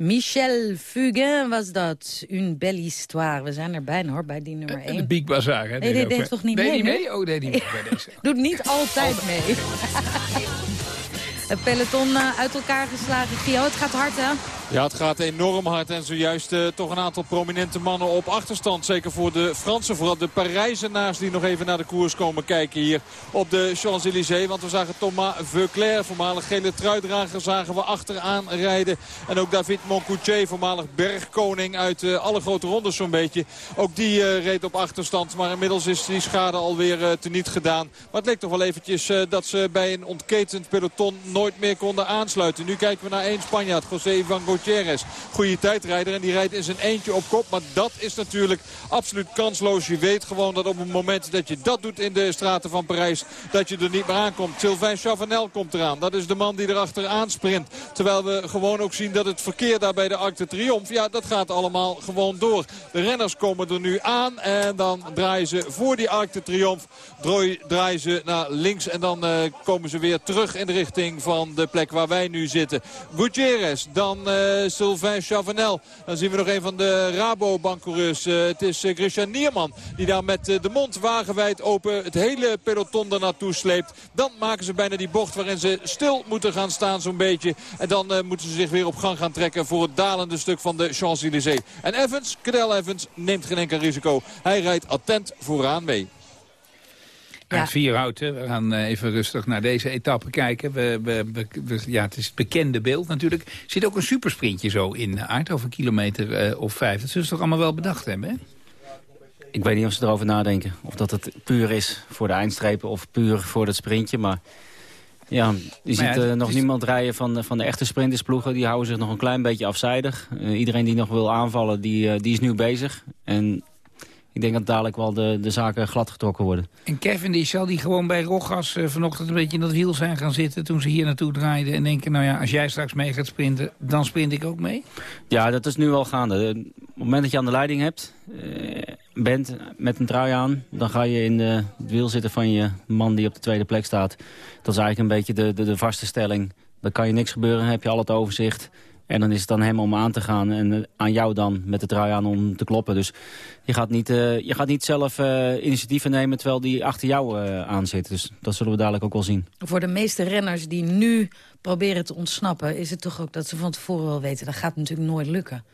Michel Fugain was dat. Une belle histoire. We zijn er bijna hoor, bij die nummer 1. De Big Bazaar, hè? Nee, dit deed toch niet mee? Niet mee? Oh, nee, die mee bij deze. Doet niet altijd mee. Het peloton eh, uit elkaar geslagen. Gio, het gaat hard hè? Ja, het gaat enorm hard. En zojuist uh, toch een aantal prominente mannen op achterstand. Zeker voor de Fransen, vooral de Parijzenaars die nog even naar de koers komen kijken hier op de Champs-Élysées. Want we zagen Thomas Veuclair, voormalig gele truidrager, zagen we achteraan rijden. En ook David Moncoutier, voormalig bergkoning uit uh, alle grote rondes zo'n beetje. Ook die uh, reed op achterstand. Maar inmiddels is die schade alweer uh, teniet gedaan. Maar het leek toch wel eventjes dat ze bij een ontketend peloton nooit meer konden aansluiten. Nu kijken we naar één Spanjaard, José Van Gutierrez. Goede tijdrijder en die rijdt in zijn eentje op kop. Maar dat is natuurlijk absoluut kansloos. Je weet gewoon dat op het moment dat je dat doet in de straten van Parijs... dat je er niet meer aankomt. Sylvain Chavanel komt eraan. Dat is de man die erachteraan sprint. Terwijl we gewoon ook zien dat het verkeer daar bij de Arc de Triomphe... ja, dat gaat allemaal gewoon door. De renners komen er nu aan en dan draaien ze voor die Arc de Triomphe... draaien ze naar links en dan uh, komen ze weer terug in de richting van de plek waar wij nu zitten. Gutierrez, dan uh, Sylvain Chavanel. Dan zien we nog een van de Rabobankcoureurs. Uh, het is uh, Christian Nierman die daar met de mond wagenwijd open het hele peloton er naartoe sleept. Dan maken ze bijna die bocht waarin ze stil moeten gaan staan zo'n beetje. En dan moeten ze zich weer op gang gaan trekken voor het dalende stuk van de Champs-Élysées. En Evans, Cadel Evans, neemt geen enkel risico. Hij rijdt attent vooraan mee. Ja. Vierhout, we gaan even rustig naar deze etappe kijken. We, we, we, ja, het is het bekende beeld natuurlijk. Er zit ook een supersprintje zo in, Aard, over een kilometer uh, of vijf. Dat zullen ze toch allemaal wel bedacht hebben, hè? Ik weet niet of ze erover nadenken. Of dat het puur is voor de eindstrepen of puur voor het sprintje. Maar ja, je ziet ja, uh, nog is... niemand rijden van, van de echte sprintersploegen. Die houden zich nog een klein beetje afzijdig. Uh, iedereen die nog wil aanvallen, die, die is nu bezig. En ik denk dat dadelijk wel de, de zaken glad getrokken worden. En Kevin, die zal die gewoon bij Rogas uh, vanochtend een beetje in dat wiel zijn gaan zitten... toen ze hier naartoe draaiden en denken... nou ja, als jij straks mee gaat sprinten, dan sprint ik ook mee? Ja, dat is nu wel gaande. Op het moment dat je aan de leiding hebt, uh, bent met een trui aan... dan ga je in de, het wiel zitten van je man die op de tweede plek staat. Dat is eigenlijk een beetje de, de, de vaste stelling. Dan kan je niks gebeuren, heb je al het overzicht... En dan is het dan hem om aan te gaan en aan jou dan met de trui aan om te kloppen. Dus je gaat niet, uh, je gaat niet zelf uh, initiatieven nemen terwijl die achter jou uh, aan zit. Dus dat zullen we dadelijk ook wel zien. Voor de meeste renners die nu proberen te ontsnappen... is het toch ook dat ze van tevoren wel weten... dat gaat natuurlijk nooit lukken.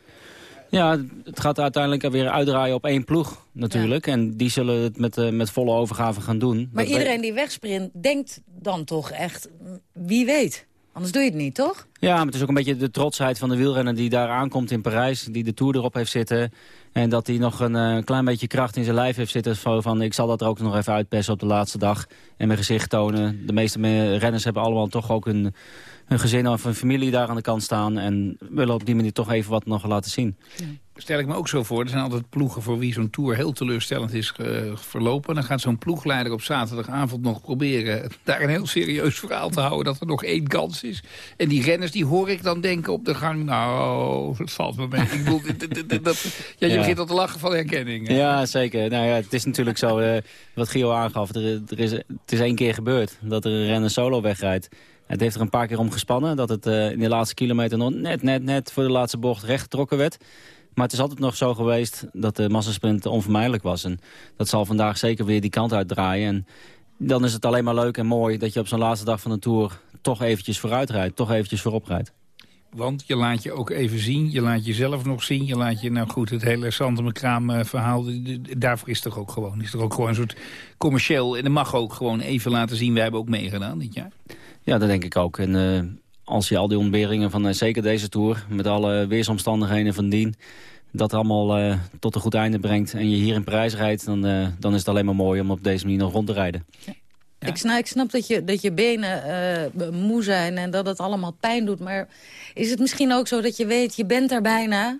Ja, het gaat uiteindelijk weer uitdraaien op één ploeg natuurlijk. Ja. En die zullen het met, met volle overgave gaan doen. Maar dat iedereen die wegsprint denkt dan toch echt... wie weet... Anders doe je het niet, toch? Ja, maar het is ook een beetje de trotsheid van de wielrenner die daar aankomt in Parijs. Die de Tour erop heeft zitten. En dat hij nog een uh, klein beetje kracht in zijn lijf heeft zitten. Van, van ik zal dat er ook nog even uitpersen op de laatste dag. En mijn gezicht tonen. De meeste renners hebben allemaal toch ook een, een gezin of een familie daar aan de kant staan. En willen op die manier toch even wat nog laten zien. Ja stel ik me ook zo voor. Er zijn altijd ploegen voor wie zo'n tour heel teleurstellend is uh, verlopen. Dan gaat zo'n ploegleider op zaterdagavond nog proberen... daar een heel serieus verhaal te houden dat er nog één kans is. En die renners die hoor ik dan denken op de gang... nou, het valt me mee. ik bedoel, dat, ja, je ja. begint al te lachen van herkenning. Hè? Ja, zeker. Nou ja, het is natuurlijk zo, uh, wat Gio aangaf. Er, er is, het is één keer gebeurd dat er een renner solo wegrijdt. Het heeft er een paar keer om gespannen. Dat het uh, in de laatste kilometer nog net, net, net voor de laatste bocht recht getrokken werd. Maar het is altijd nog zo geweest dat de massasprint onvermijdelijk was. En dat zal vandaag zeker weer die kant uitdraaien. En dan is het alleen maar leuk en mooi dat je op zo'n laatste dag van de Tour... toch eventjes vooruit rijdt, toch eventjes voorop rijdt. Want je laat je ook even zien, je laat jezelf nog zien. Je laat je, nou goed, het hele Santemekraam uh, verhaal... daarvoor is toch ook gewoon, is er ook gewoon een soort commercieel... en dat mag ook gewoon even laten zien, wij hebben ook meegedaan dit jaar. Ja, dat denk ik ook. En uh, als je al die ontberingen van uh, zeker deze Tour... met alle weersomstandigheden van dien... dat allemaal uh, tot een goed einde brengt en je hier in Parijs rijdt... Dan, uh, dan is het alleen maar mooi om op deze manier nog rond te rijden. Ja. Ik, snap, ik snap dat je, dat je benen uh, moe zijn en dat het allemaal pijn doet. Maar is het misschien ook zo dat je weet, je bent er bijna...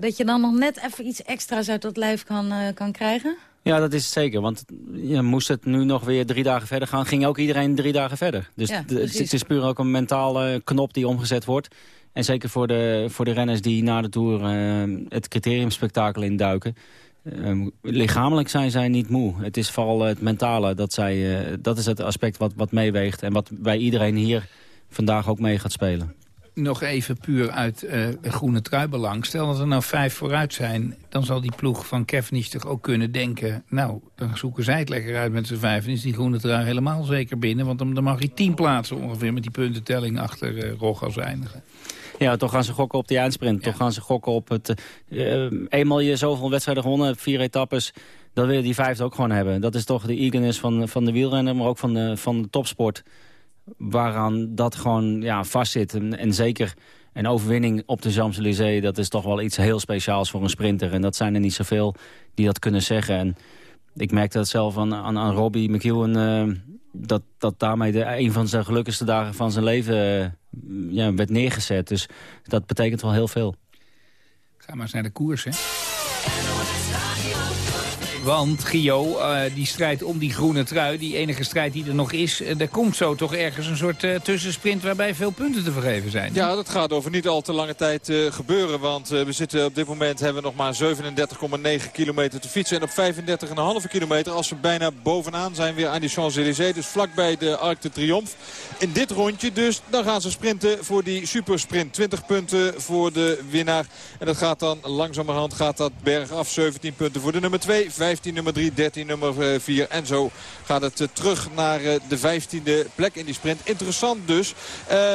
dat je dan nog net even iets extra's uit dat lijf kan, kan krijgen? Ja, dat is het zeker. Want ja, moest het nu nog weer drie dagen verder gaan... ging ook iedereen drie dagen verder. Dus ja, het, is puur ook een mentale knop die omgezet wordt. En zeker voor de, voor de renners die na de Tour uh, het criteriumspektakel induiken... Uh, lichamelijk zijn zij niet moe. Het is vooral het mentale. Dat, zij, uh, dat is het aspect wat, wat meeweegt. En wat bij iedereen hier vandaag ook mee gaat spelen. Nog even puur uit uh, groene truibelang. Stel dat er nou vijf vooruit zijn... dan zal die ploeg van Cavendish toch ook kunnen denken... nou, dan zoeken zij het lekker uit met z'n vijf... en is die groene trui helemaal zeker binnen. Want dan, mag hij tien plaatsen ongeveer met die puntentelling achter uh, Rogas eindigen. Ja, toch gaan ze gokken op die eindsprint. Toch gaan ze gokken op het... Uh, eenmaal je zoveel wedstrijden gewonnen vier etappes... dan wil je die vijfde ook gewoon hebben. Dat is toch de eagerness van, van de wielrenner, maar ook van de, van de topsport waaraan dat gewoon ja, vastzit. En, en zeker een overwinning op de Champs-Élysées... dat is toch wel iets heel speciaals voor een sprinter. En dat zijn er niet zoveel die dat kunnen zeggen. En ik merkte dat zelf aan, aan, Robbie McEwen... Uh, dat, dat daarmee de, een van zijn gelukkigste dagen van zijn leven uh, ja, werd neergezet. Dus dat betekent wel heel veel. Ga maar eens naar de koers, hè? Want Gio, uh, die strijd om die groene trui, die enige strijd die er nog is... Uh, er komt zo toch ergens een soort uh, tussensprint waarbij veel punten te vergeven zijn. Ja, dat gaat over niet al te lange tijd gebeuren. Want we zitten op dit moment hebben we nog maar 37,9 kilometer te fietsen. En op 35,5 kilometer, als we bijna bovenaan zijn weer aan die Champs-Élysées. Dus vlakbij de Arc de Triomphe. In dit rondje dus, dan gaan ze sprinten voor die supersprint. 20 punten voor de winnaar. En dat gaat dan langzamerhand gaat dat berg af. 17 punten voor de nummer 2, 15 nummer 3, 13 nummer 4. En zo gaat het eh, terug naar eh, de 15e plek in die sprint. Interessant dus.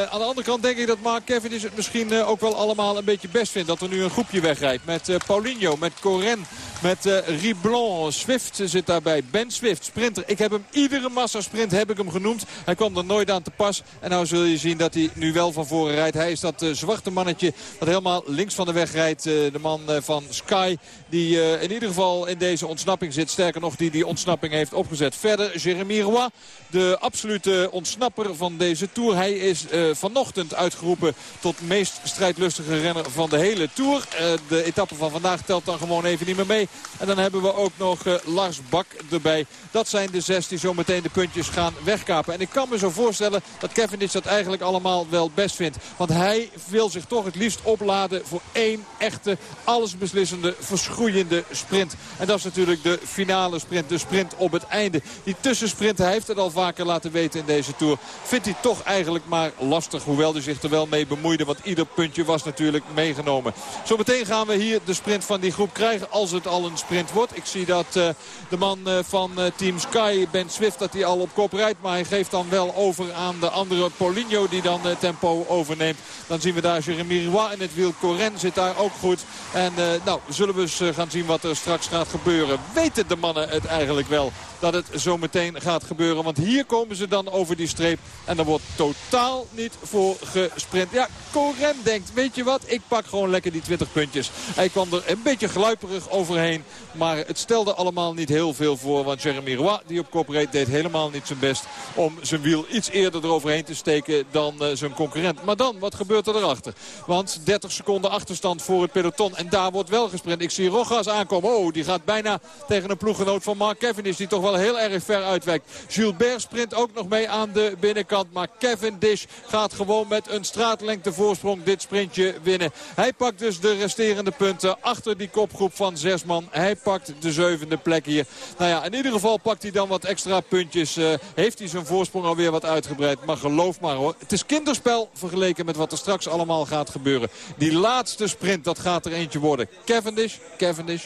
Aan de andere kant denk ik dat Mark Cavendish het misschien ook wel allemaal een beetje best vindt. Dat er nu een groepje wegrijdt met Paulinho, met Coren, met Riblon. Swift zit daarbij. Ben Swift, sprinter. Ik heb hem iedere massasprint heb ik hem genoemd. Hij kwam er nooit aan te pas. En nou zul je zien dat hij nu wel van voren rijdt. Hij is dat zwarte mannetje dat helemaal links van de weg rijdt. de man van Sky. Die in ieder geval in deze ontsnapping zit. Sterker nog, die die ontsnapping heeft opgezet. Verder Jeremy Roy, de absolute ontsnapper van deze Tour. Hij is uh, vanochtend uitgeroepen tot meest strijdlustige renner van de hele Tour. Uh, de etappe van vandaag telt dan gewoon even niet meer mee. En dan hebben we ook nog uh, Lars Bak erbij. Dat zijn de zes die zo meteen de puntjes gaan wegkapen. En ik kan me zo voorstellen dat Cavendish dat eigenlijk allemaal wel best vindt. Want hij wil zich toch het liefst opladen voor één echte, allesbeslissende, verschroeiende sprint. En dat is natuurlijk de finale sprint. De sprint op het einde. Die tussensprint, hij heeft het al vaker laten weten in deze Tour. Vindt hij toch eigenlijk maar lastig. Hoewel hij zich er wel mee bemoeide. Want ieder puntje was natuurlijk meegenomen. Zometeen gaan we hier de sprint van die groep krijgen. Als het al een sprint wordt. Ik zie dat uh, de man uh, van uh, Team Sky, Ben Swift, dat hij al op kop rijdt. Maar hij geeft dan wel over aan de andere Poligno die dan tempo overneemt. Dan zien we daar Jeremy Roy in het wiel. Coren zit daar ook goed. En nou, zullen we eens gaan zien wat er straks gaat gebeuren. Weten de mannen het eigenlijk wel dat het zo meteen gaat gebeuren. Want hier komen ze dan over die streep. En er wordt totaal niet voor gesprint. Ja, Coren denkt, weet je wat, ik pak gewoon lekker die 20 puntjes. Hij kwam er een beetje gluiperig overheen. Maar het stelde allemaal niet heel veel voor. Want Jeremy Roy, die op kop reed, deed helemaal niet zijn best om zijn wiel iets eerder eroverheen te steken dan uh, zijn concurrent. Maar dan, wat gebeurt er erachter? Want 30 seconden achterstand voor het peloton. En daar wordt wel gesprint. Ik zie Rogas aankomen. Oh, die gaat bijna tegen een ploeggenoot van Mark Cavendish. Die toch wel heel erg ver uitwijkt. Gilbert sprint ook nog mee aan de binnenkant. Maar Cavendish gaat gewoon met een straatlengte voorsprong dit sprintje winnen. Hij pakt dus de resterende punten achter die kopgroep van zes man. Hij pakt de zevende plek hier. Nou ja, in ieder geval pakt hij dan wat extra puntjes. Uh, heeft hij zijn voorsprong alweer wat uitgebreid. Maar geloof maar hoor. Het is kinderspel vergeleken met wat er straks allemaal gaat gebeuren. Die laatste sprint, dat gaat er eentje worden. Cavendish, Cavendish,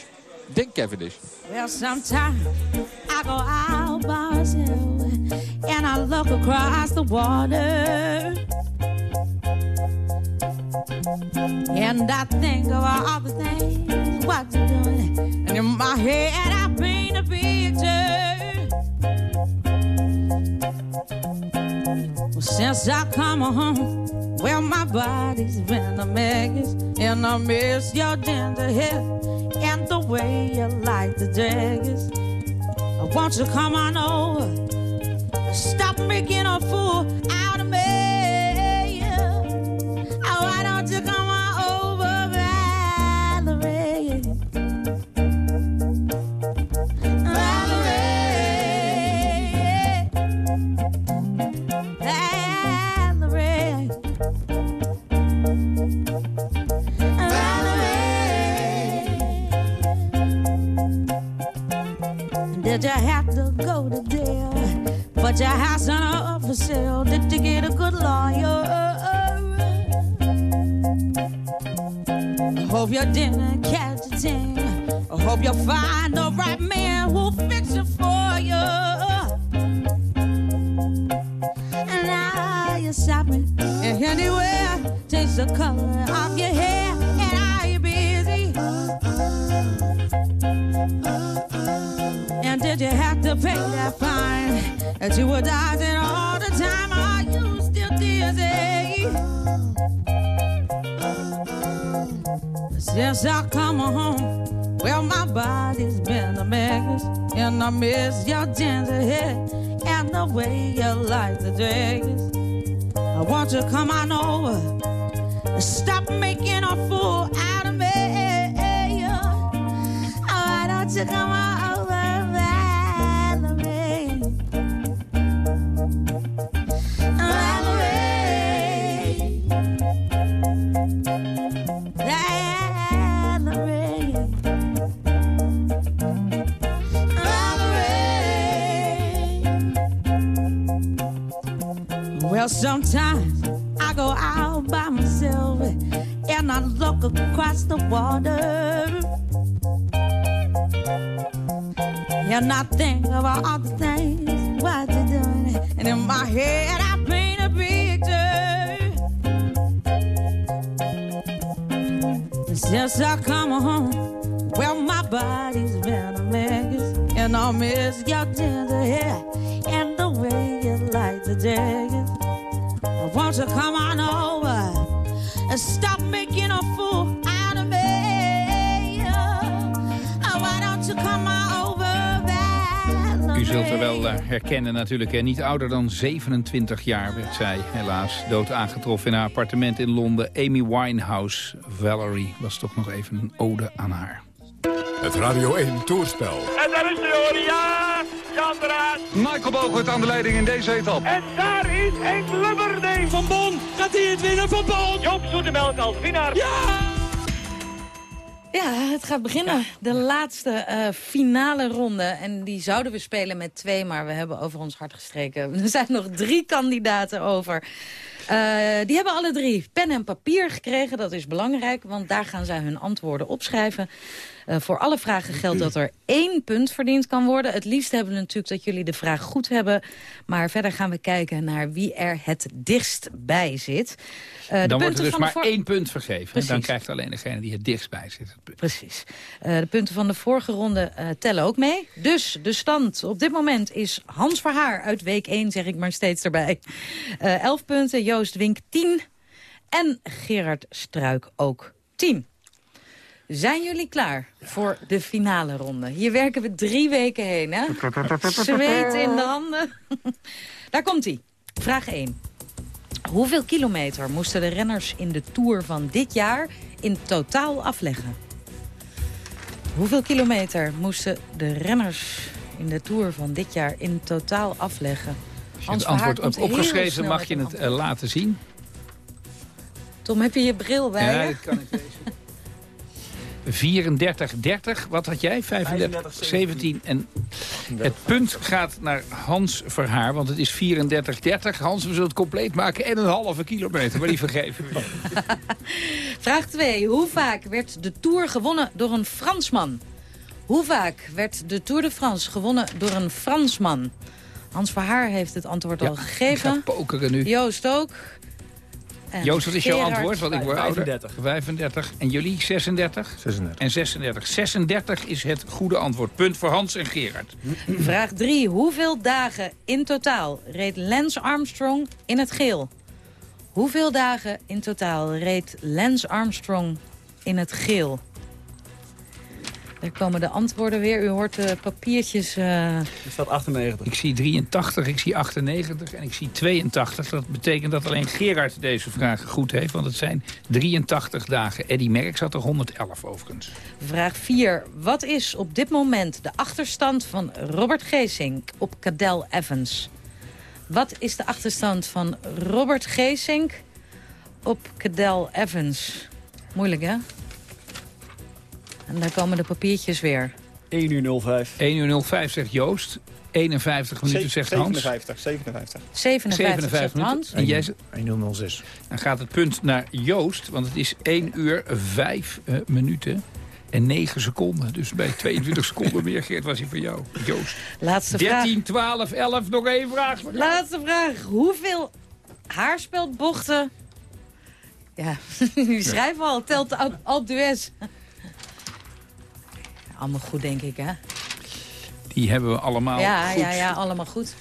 Cavendish. Well, sometimes I go out by and I look across the water. And I think of all the things what you're doing. And in my head I paint a picture. Since I come home, well, my body's been a mess. And I miss your gentle hair and the way you like the daggers. I want you come on over. Stop making a fool out of me. Did you have to go to jail? but your house on up for sale. Did you get a good lawyer? I hope you didn't catch a thing. I hope you find the right man who'll fix it for you. And now you're shopping, anywhere, change the color of your hair. Pay that fine that you were dodging all the time? Are you still dizzy? Since I come home, well, my body's been a mess, and I miss your gentle hair and the way you like the dress. I want you to come on over, and stop making a fool out of me. Why don't you come on And I think about all the things what you're doing. It and in my head, I paint a picture. Since I come home, well, my body's been a mess. And I miss your zult er wel eh, herkennen natuurlijk. Hè. Niet ouder dan 27 jaar werd zij helaas dood aangetroffen in haar appartement in Londen. Amy Winehouse. Valerie was toch nog even een ode aan haar. Het Radio 1 Toerspel. En daar is de hoor, ja, Sandra. Michael Bogert aan de leiding in deze etappe. En daar is Henk Lubberding. Van Bon, gaat hij het winnen van Bon? Joop Zoetemelk als winnaar. Ja! Ja, het gaat beginnen. De laatste eh, finale ronde. En die zouden we spelen met twee, maar we hebben over ons hart gestreken. Er zijn nog drie kandidaten over. Eh, die hebben alle drie pen en papier gekregen. Dat is belangrijk, want daar gaan zij hun antwoorden opschrijven. Eh, voor alle vragen geldt dat er één punt verdiend kan worden. Het liefst hebben we natuurlijk dat jullie de vraag goed hebben. Maar verder gaan we kijken naar wie er het dichtst bij zit. Eh, de dan wordt er dus maar één punt vergeven. Precies. Dan krijgt alleen degene die het dichtst bij zit. het. Precies. Eh, de punten van de vorige ronde tellen ook mee. Dus de stand op dit moment is Hans Verhaar uit week 1, zeg ik maar steeds erbij. Eh 11 punten, Joost Wink 10 en Gerard Struik ook 10. Zijn jullie klaar voor de finale ronde? Hier werken we drie weken heen, hè? Zweet in de handen. Daar komt hij. Vraag 1. Hoeveel kilometer moesten de renners in de Tour van dit jaar in totaal afleggen? Hoeveel kilometer moesten de renners in de Tour van dit jaar in totaal afleggen? Als je het antwoord hebt opgeschreven, mag je het eh, laten zien. Tom, heb je je bril bij Ja, je? dat kan ik lezen. 34, 30. Wat had jij? 35, 17. En het punt gaat naar Hans Verhaar, want het is 34, 30. Hans, we zullen het compleet maken en een halve kilometer, maar die vergeven we. Vraag 2. Hoe vaak werd de Tour gewonnen door een Fransman? Hoe vaak werd de Tour de France gewonnen door een Fransman? Hans Verhaar heeft het antwoord al gegeven. Pokeren nu. Joost ook. En Joost, wat is jouw antwoord? Want ik word ouder. 35. En jullie 36? 36. En 36. 36 is het goede antwoord. Punt voor Hans en Gerard. Vraag 3. Hoeveel dagen in totaal reed Lance Armstrong in het geel? Hoeveel dagen in totaal reed Lance Armstrong in het geel? Daar komen de antwoorden weer. U hoort de papiertjes. eh, Er staat 98. Ik zie 83, ik zie 98 en ik zie 82. Dat betekent dat alleen Gerard deze vraag goed heeft. Want het zijn 83 dagen. Eddie Merckx had er 111 overigens. Vraag 4. Wat is op dit moment de achterstand van Robert Geesink op Cadel Evans? Wat is de achterstand van Robert Geesink op Cadel Evans? Moeilijk, hè? En daar komen de papiertjes weer. 1 uur 05. 1 uur 05 zegt Joost. 51 minuten zegt Hans. 57, 57. 57, zegt minuten. Hans. En jij zegt... 1006. Dan gaat het punt naar Joost, want het is 1 uur 5 uh, minuten en 9 seconden. Dus bij 22 seconden meer, Geert, was hij voor jou. Joost. Laatste 13, vraag. 12, 11, nog één vraag. Laatste vraag. Hoeveel haarspeldbochten... Ja, schrijven al. Telt Alp d'Huez. Allemaal goed, denk ik, hè? Die hebben we allemaal ja, goed. Ja, ja, allemaal goed.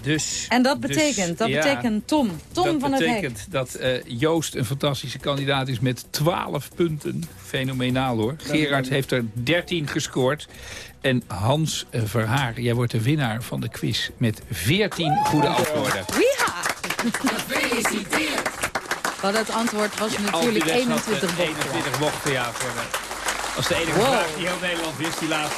Dus, en dat betekent, dus, dat ja, betekent Tom, Tom dat van het Hek. betekent dat uh, Joost een fantastische kandidaat is met 12 punten. Fenomenaal hoor. Gerard heeft er 13 gescoord. En Hans uh, Verhaar, jij wordt de winnaar van de quiz met 14 goede antwoorden. Ja! Gefeliciteerd! Maar het antwoord was ja, natuurlijk 21 bochten. 21 bochten, ja. Voor de, als de enige wow. vraag die heel Nederland wist, die laat.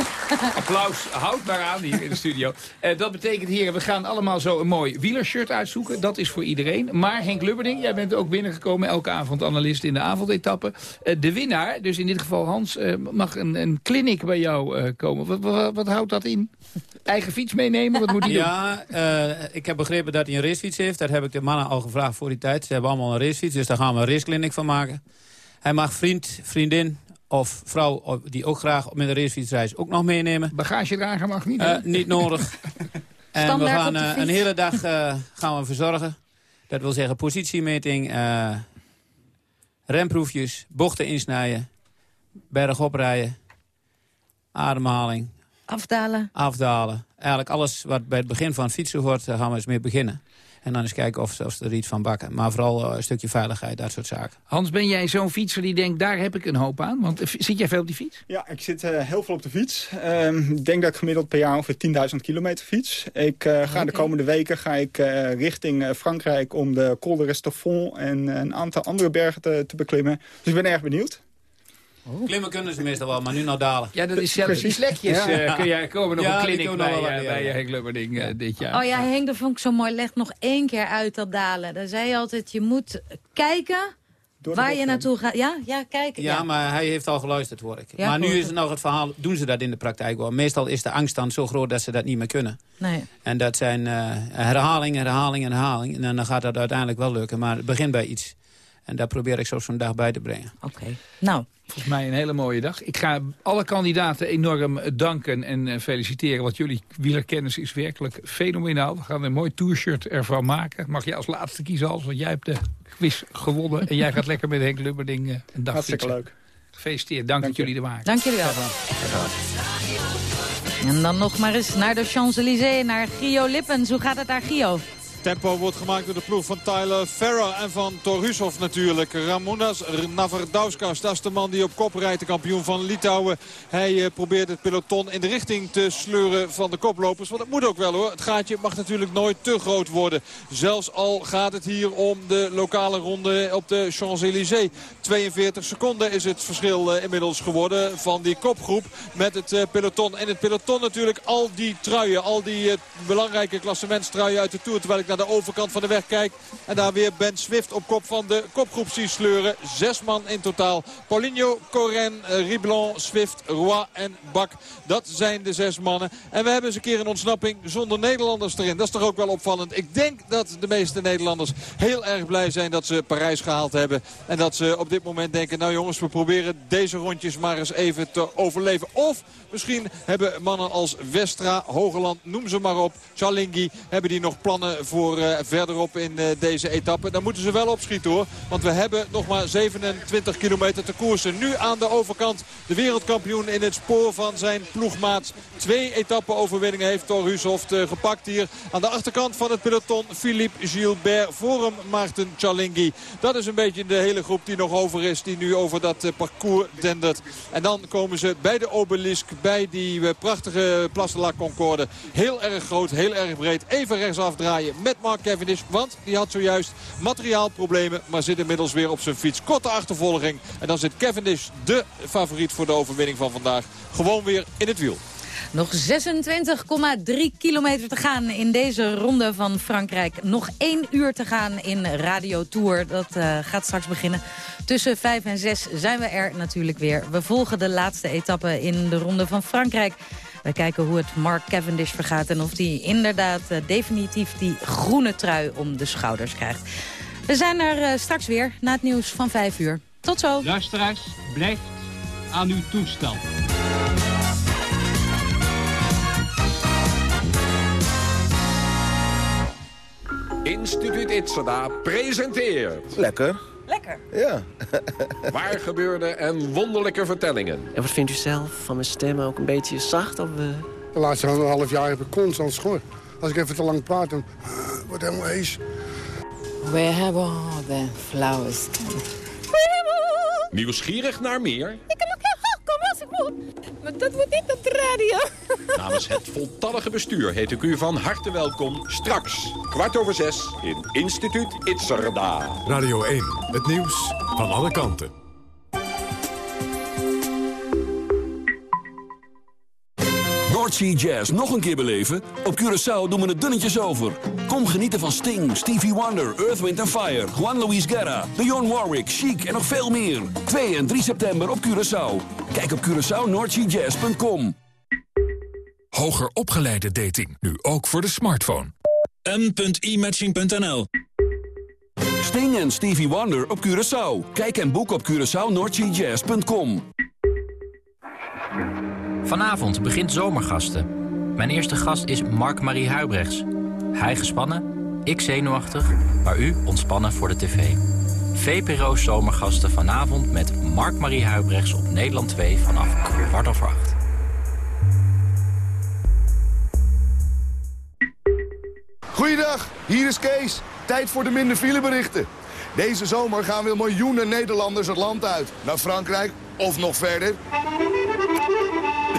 Applaus, houd maar aan hier in de studio. Uh, dat betekent, heren, we gaan allemaal zo een mooi wielershirt uitzoeken. Dat is voor iedereen. Maar Henk Lubberding, jij bent ook binnengekomen elke avond analist in de avondetappe. Uh, de winnaar, dus in dit geval Hans, uh, mag een, een clinic bij jou komen. Wat, wat, wat, houdt dat in? Eigen fiets meenemen? Wat moet hij ja, doen? Ja, ik heb begrepen dat hij een racefiets heeft. Dat heb ik de mannen al gevraagd voor die tijd. Ze hebben allemaal een racefiets, dus daar gaan we een raceclinic van maken. Hij mag vriend, vriendin, of vrouw die ook graag met een racefietsreis ook nog meenemen. Bagagedrager mag niet, uh, Niet nodig. en we gaan uh, een hele dag uh, gaan we verzorgen. Dat wil zeggen positiemeting, remproefjes, bochten insnijden, bergop rijden, ademhaling. Afdalen. Afdalen. Eigenlijk alles wat bij het begin van fietsen hoort, daar gaan we eens mee beginnen. En dan eens kijken of, of ze er iets van bakken. Maar vooral een stukje veiligheid, dat soort zaken. Hans, ben jij zo'n fietser die denkt, daar heb ik een hoop aan? Want zit jij veel op die fiets? Ja, ik zit uh, heel veel op de fiets. Ik uh, denk dat ik gemiddeld per jaar ongeveer 10.000 kilometer fiets. Ik uh, ga okay. de komende weken ga ik, richting Frankrijk om de Col de en een aantal andere bergen te, te beklimmen. Dus ik ben erg benieuwd. Oh. Klimmen kunnen ze meestal wel, maar nu nog dalen. Ja, dat is zelfs die slekjes. Ja. Uh, kun jij komen nog ja, een kliniek bij, uh, bij ja. Henk Lubberding uh, dit jaar. Oh ja, Henk, dat vond ik zo mooi. Leg nog één keer uit dat dalen. Dan zei je altijd, je moet kijken waar je naartoe gaat. Ja, ja kijken. Ja, ja, maar hij heeft al geluisterd, hoor ik. maar nu is het nog het verhaal, doen ze dat in de praktijk wel. Meestal is de angst dan zo groot dat ze dat niet meer kunnen. Nee. En dat zijn herhaling, herhaling, herhaling. En dan gaat dat uiteindelijk wel lukken. Maar het begint bij iets. En daar probeer ik zo zo'n dag bij te brengen. Oké, okay. nou... Volgens mij een hele mooie dag. Ik ga alle kandidaten enorm danken en feliciteren. Want jullie wielerkennis is werkelijk fenomenaal. We gaan een mooi tourshirt ervan maken. Mag je als laatste kiezen, als, want jij hebt de quiz gewonnen. En jij gaat lekker met Henk Lubberding een dag Hartstikke fietsen. leuk. Gefeliciteerd. Dank, Dank dat jullie er waren. Dank jullie wel. En dan nog maar eens naar de Champs-Élysées, naar Gio Lippens. Hoe gaat het daar, Gio? Tempo wordt gemaakt door de ploeg van Tyler Ferrer en van Torusov natuurlijk. Ramonas Navardauskas, dat is de man die op kop rijdt, de kampioen van Litouwen. Hij uh, probeert het peloton in de richting te sleuren van de koplopers. Want dat moet ook wel hoor. Het gaatje mag natuurlijk nooit te groot worden. Zelfs al gaat het hier om de lokale ronde op de Champs-Élysées. 42 seconden is het verschil uh, inmiddels geworden van die kopgroep met het uh, peloton. En het peloton natuurlijk al die truien, al die belangrijke klassementstruien uit de Tour. Terwijl de overkant van de weg kijk. En daar weer Ben Swift op kop van de kopgroep zie sleuren. Zes man in totaal. Paulinho, Coren, Riblon, Swift, Roy en Bak. Dat zijn de zes mannen. En we hebben eens een keer een ontsnapping zonder Nederlanders erin. Dat is toch ook wel opvallend. Ik denk dat de meeste Nederlanders heel erg blij zijn dat ze Parijs gehaald hebben. En dat ze op dit moment denken, nou jongens, we proberen deze rondjes maar eens even te overleven. Of misschien hebben mannen als Westra, Hogeland, noem ze maar op, Chalingi, hebben die nog plannen voor uh, verderop in uh, deze etappe. Dan moeten ze wel opschieten hoor. Want we hebben nog maar 27 kilometer te koersen. Nu aan de overkant de wereldkampioen in het spoor van zijn ploegmaat. Twee etappe-overwinningen heeft Thor uh, gepakt hier. Aan de achterkant van het peloton Philippe Gilbert. Voor hem Maarten Chalingi. Dat is een beetje de hele groep die nog over is. Die nu over dat parcours dendert. En dan komen ze bij de obelisk. Bij die prachtige Place de la Concorde. Heel erg groot, heel erg breed. Even rechtsaf draaien met Mark Cavendish. Want die had zojuist materiaalproblemen. Maar zit inmiddels weer op zijn fiets. Korte achtervolging. En dan zit Cavendish, de favoriet voor de overwinning van vandaag, gewoon weer in het wiel. Nog 26,3 kilometer te gaan in deze ronde van Frankrijk. Nog één uur te gaan in Radio Tour. Dat uh, gaat straks beginnen. Tussen 5 en 6 zijn we er natuurlijk weer. We volgen de laatste etappe in de ronde van Frankrijk. We kijken hoe het Mark Cavendish vergaat... en of hij inderdaad uh, definitief die groene trui om de schouders krijgt. We zijn er uh, straks weer na het nieuws van 5 uur. Tot zo. Luisteraars, blijft aan uw toestel. Instituut Itzada presenteert... Lekker. Lekker? Ja. Waar gebeurde en wonderlijke vertellingen. En wat vindt u zelf van mijn stem ook een beetje zacht? Of, uh... De laatste half jaar heb ik constant schor. Als ik even te lang praat, dan wordt het helemaal hees. Where have all the flowers Nieuwsgierig naar meer? Ik kan als ik moet. Maar dat moet niet op de radio. Namens het voltallige bestuur heet ik u van harte welkom. Straks, kwart over zes, in Instituut Itzerda. Radio 1, het nieuws van alle kanten. Noordsea Jazz nog een keer beleven? Op Curaçao doen we het dunnetjes over. Kom genieten van Sting, Stevie Wonder, Earth, Wind Fire... Juan Luis Guerra, Dionne Warwick, Chic en nog veel meer. 2 en 3 september op Curaçao. Kijk op CuraçaoNoordseaJazz.com. Hoger opgeleide dating, nu ook voor de smartphone. m.imatching.nl Sting en Stevie Wonder op Curaçao. Kijk en boek op CuraçaoNoordseaJazz.com. Vanavond begint Zomergasten. Mijn eerste gast is Mark-Marie Huibrechts. Hij gespannen, ik zenuwachtig, maar u ontspannen voor de tv. VPRO Zomergasten vanavond met Mark-Marie Huibrechts op Nederland 2 vanaf kwart over acht. Goeiedag, hier is Kees. Tijd voor de minder fileberichten. Deze zomer gaan weer miljoenen Nederlanders het land uit. Naar Frankrijk of nog verder.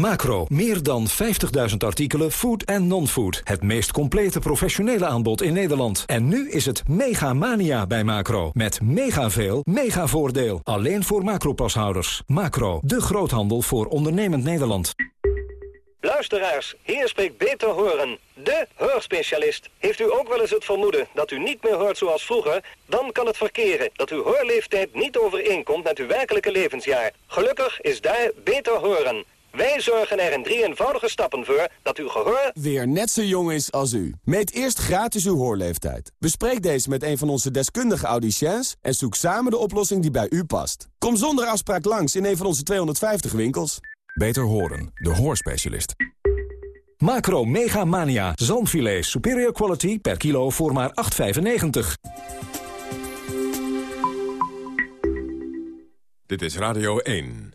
Macro, meer dan 50.000 artikelen, food en non-food. Het meest complete professionele aanbod in Nederland. En nu is het mega mania bij Macro. Met mega veel, mega voordeel. Alleen voor Macro-pashouders. Macro, de groothandel voor ondernemend Nederland. Luisteraars, hier spreekt Beter Horen, de hoorspecialist. Heeft u ook wel eens het vermoeden dat u niet meer hoort zoals vroeger? Dan kan het verkeren dat uw hoorleeftijd niet overeenkomt met uw werkelijke levensjaar. Gelukkig is daar Beter Horen. Wij zorgen er in drie eenvoudige stappen voor dat uw gehoor... weer net zo jong is als u. Meet eerst gratis uw hoorleeftijd. Bespreek deze met een van onze deskundige audiciëns... en zoek samen de oplossing die bij u past. Kom zonder afspraak langs in een van onze 250 winkels. Beter horen, de hoorspecialist. Macro Mega Mania. Zalmfilet superior quality per kilo voor maar 8,95. Dit is Radio 1.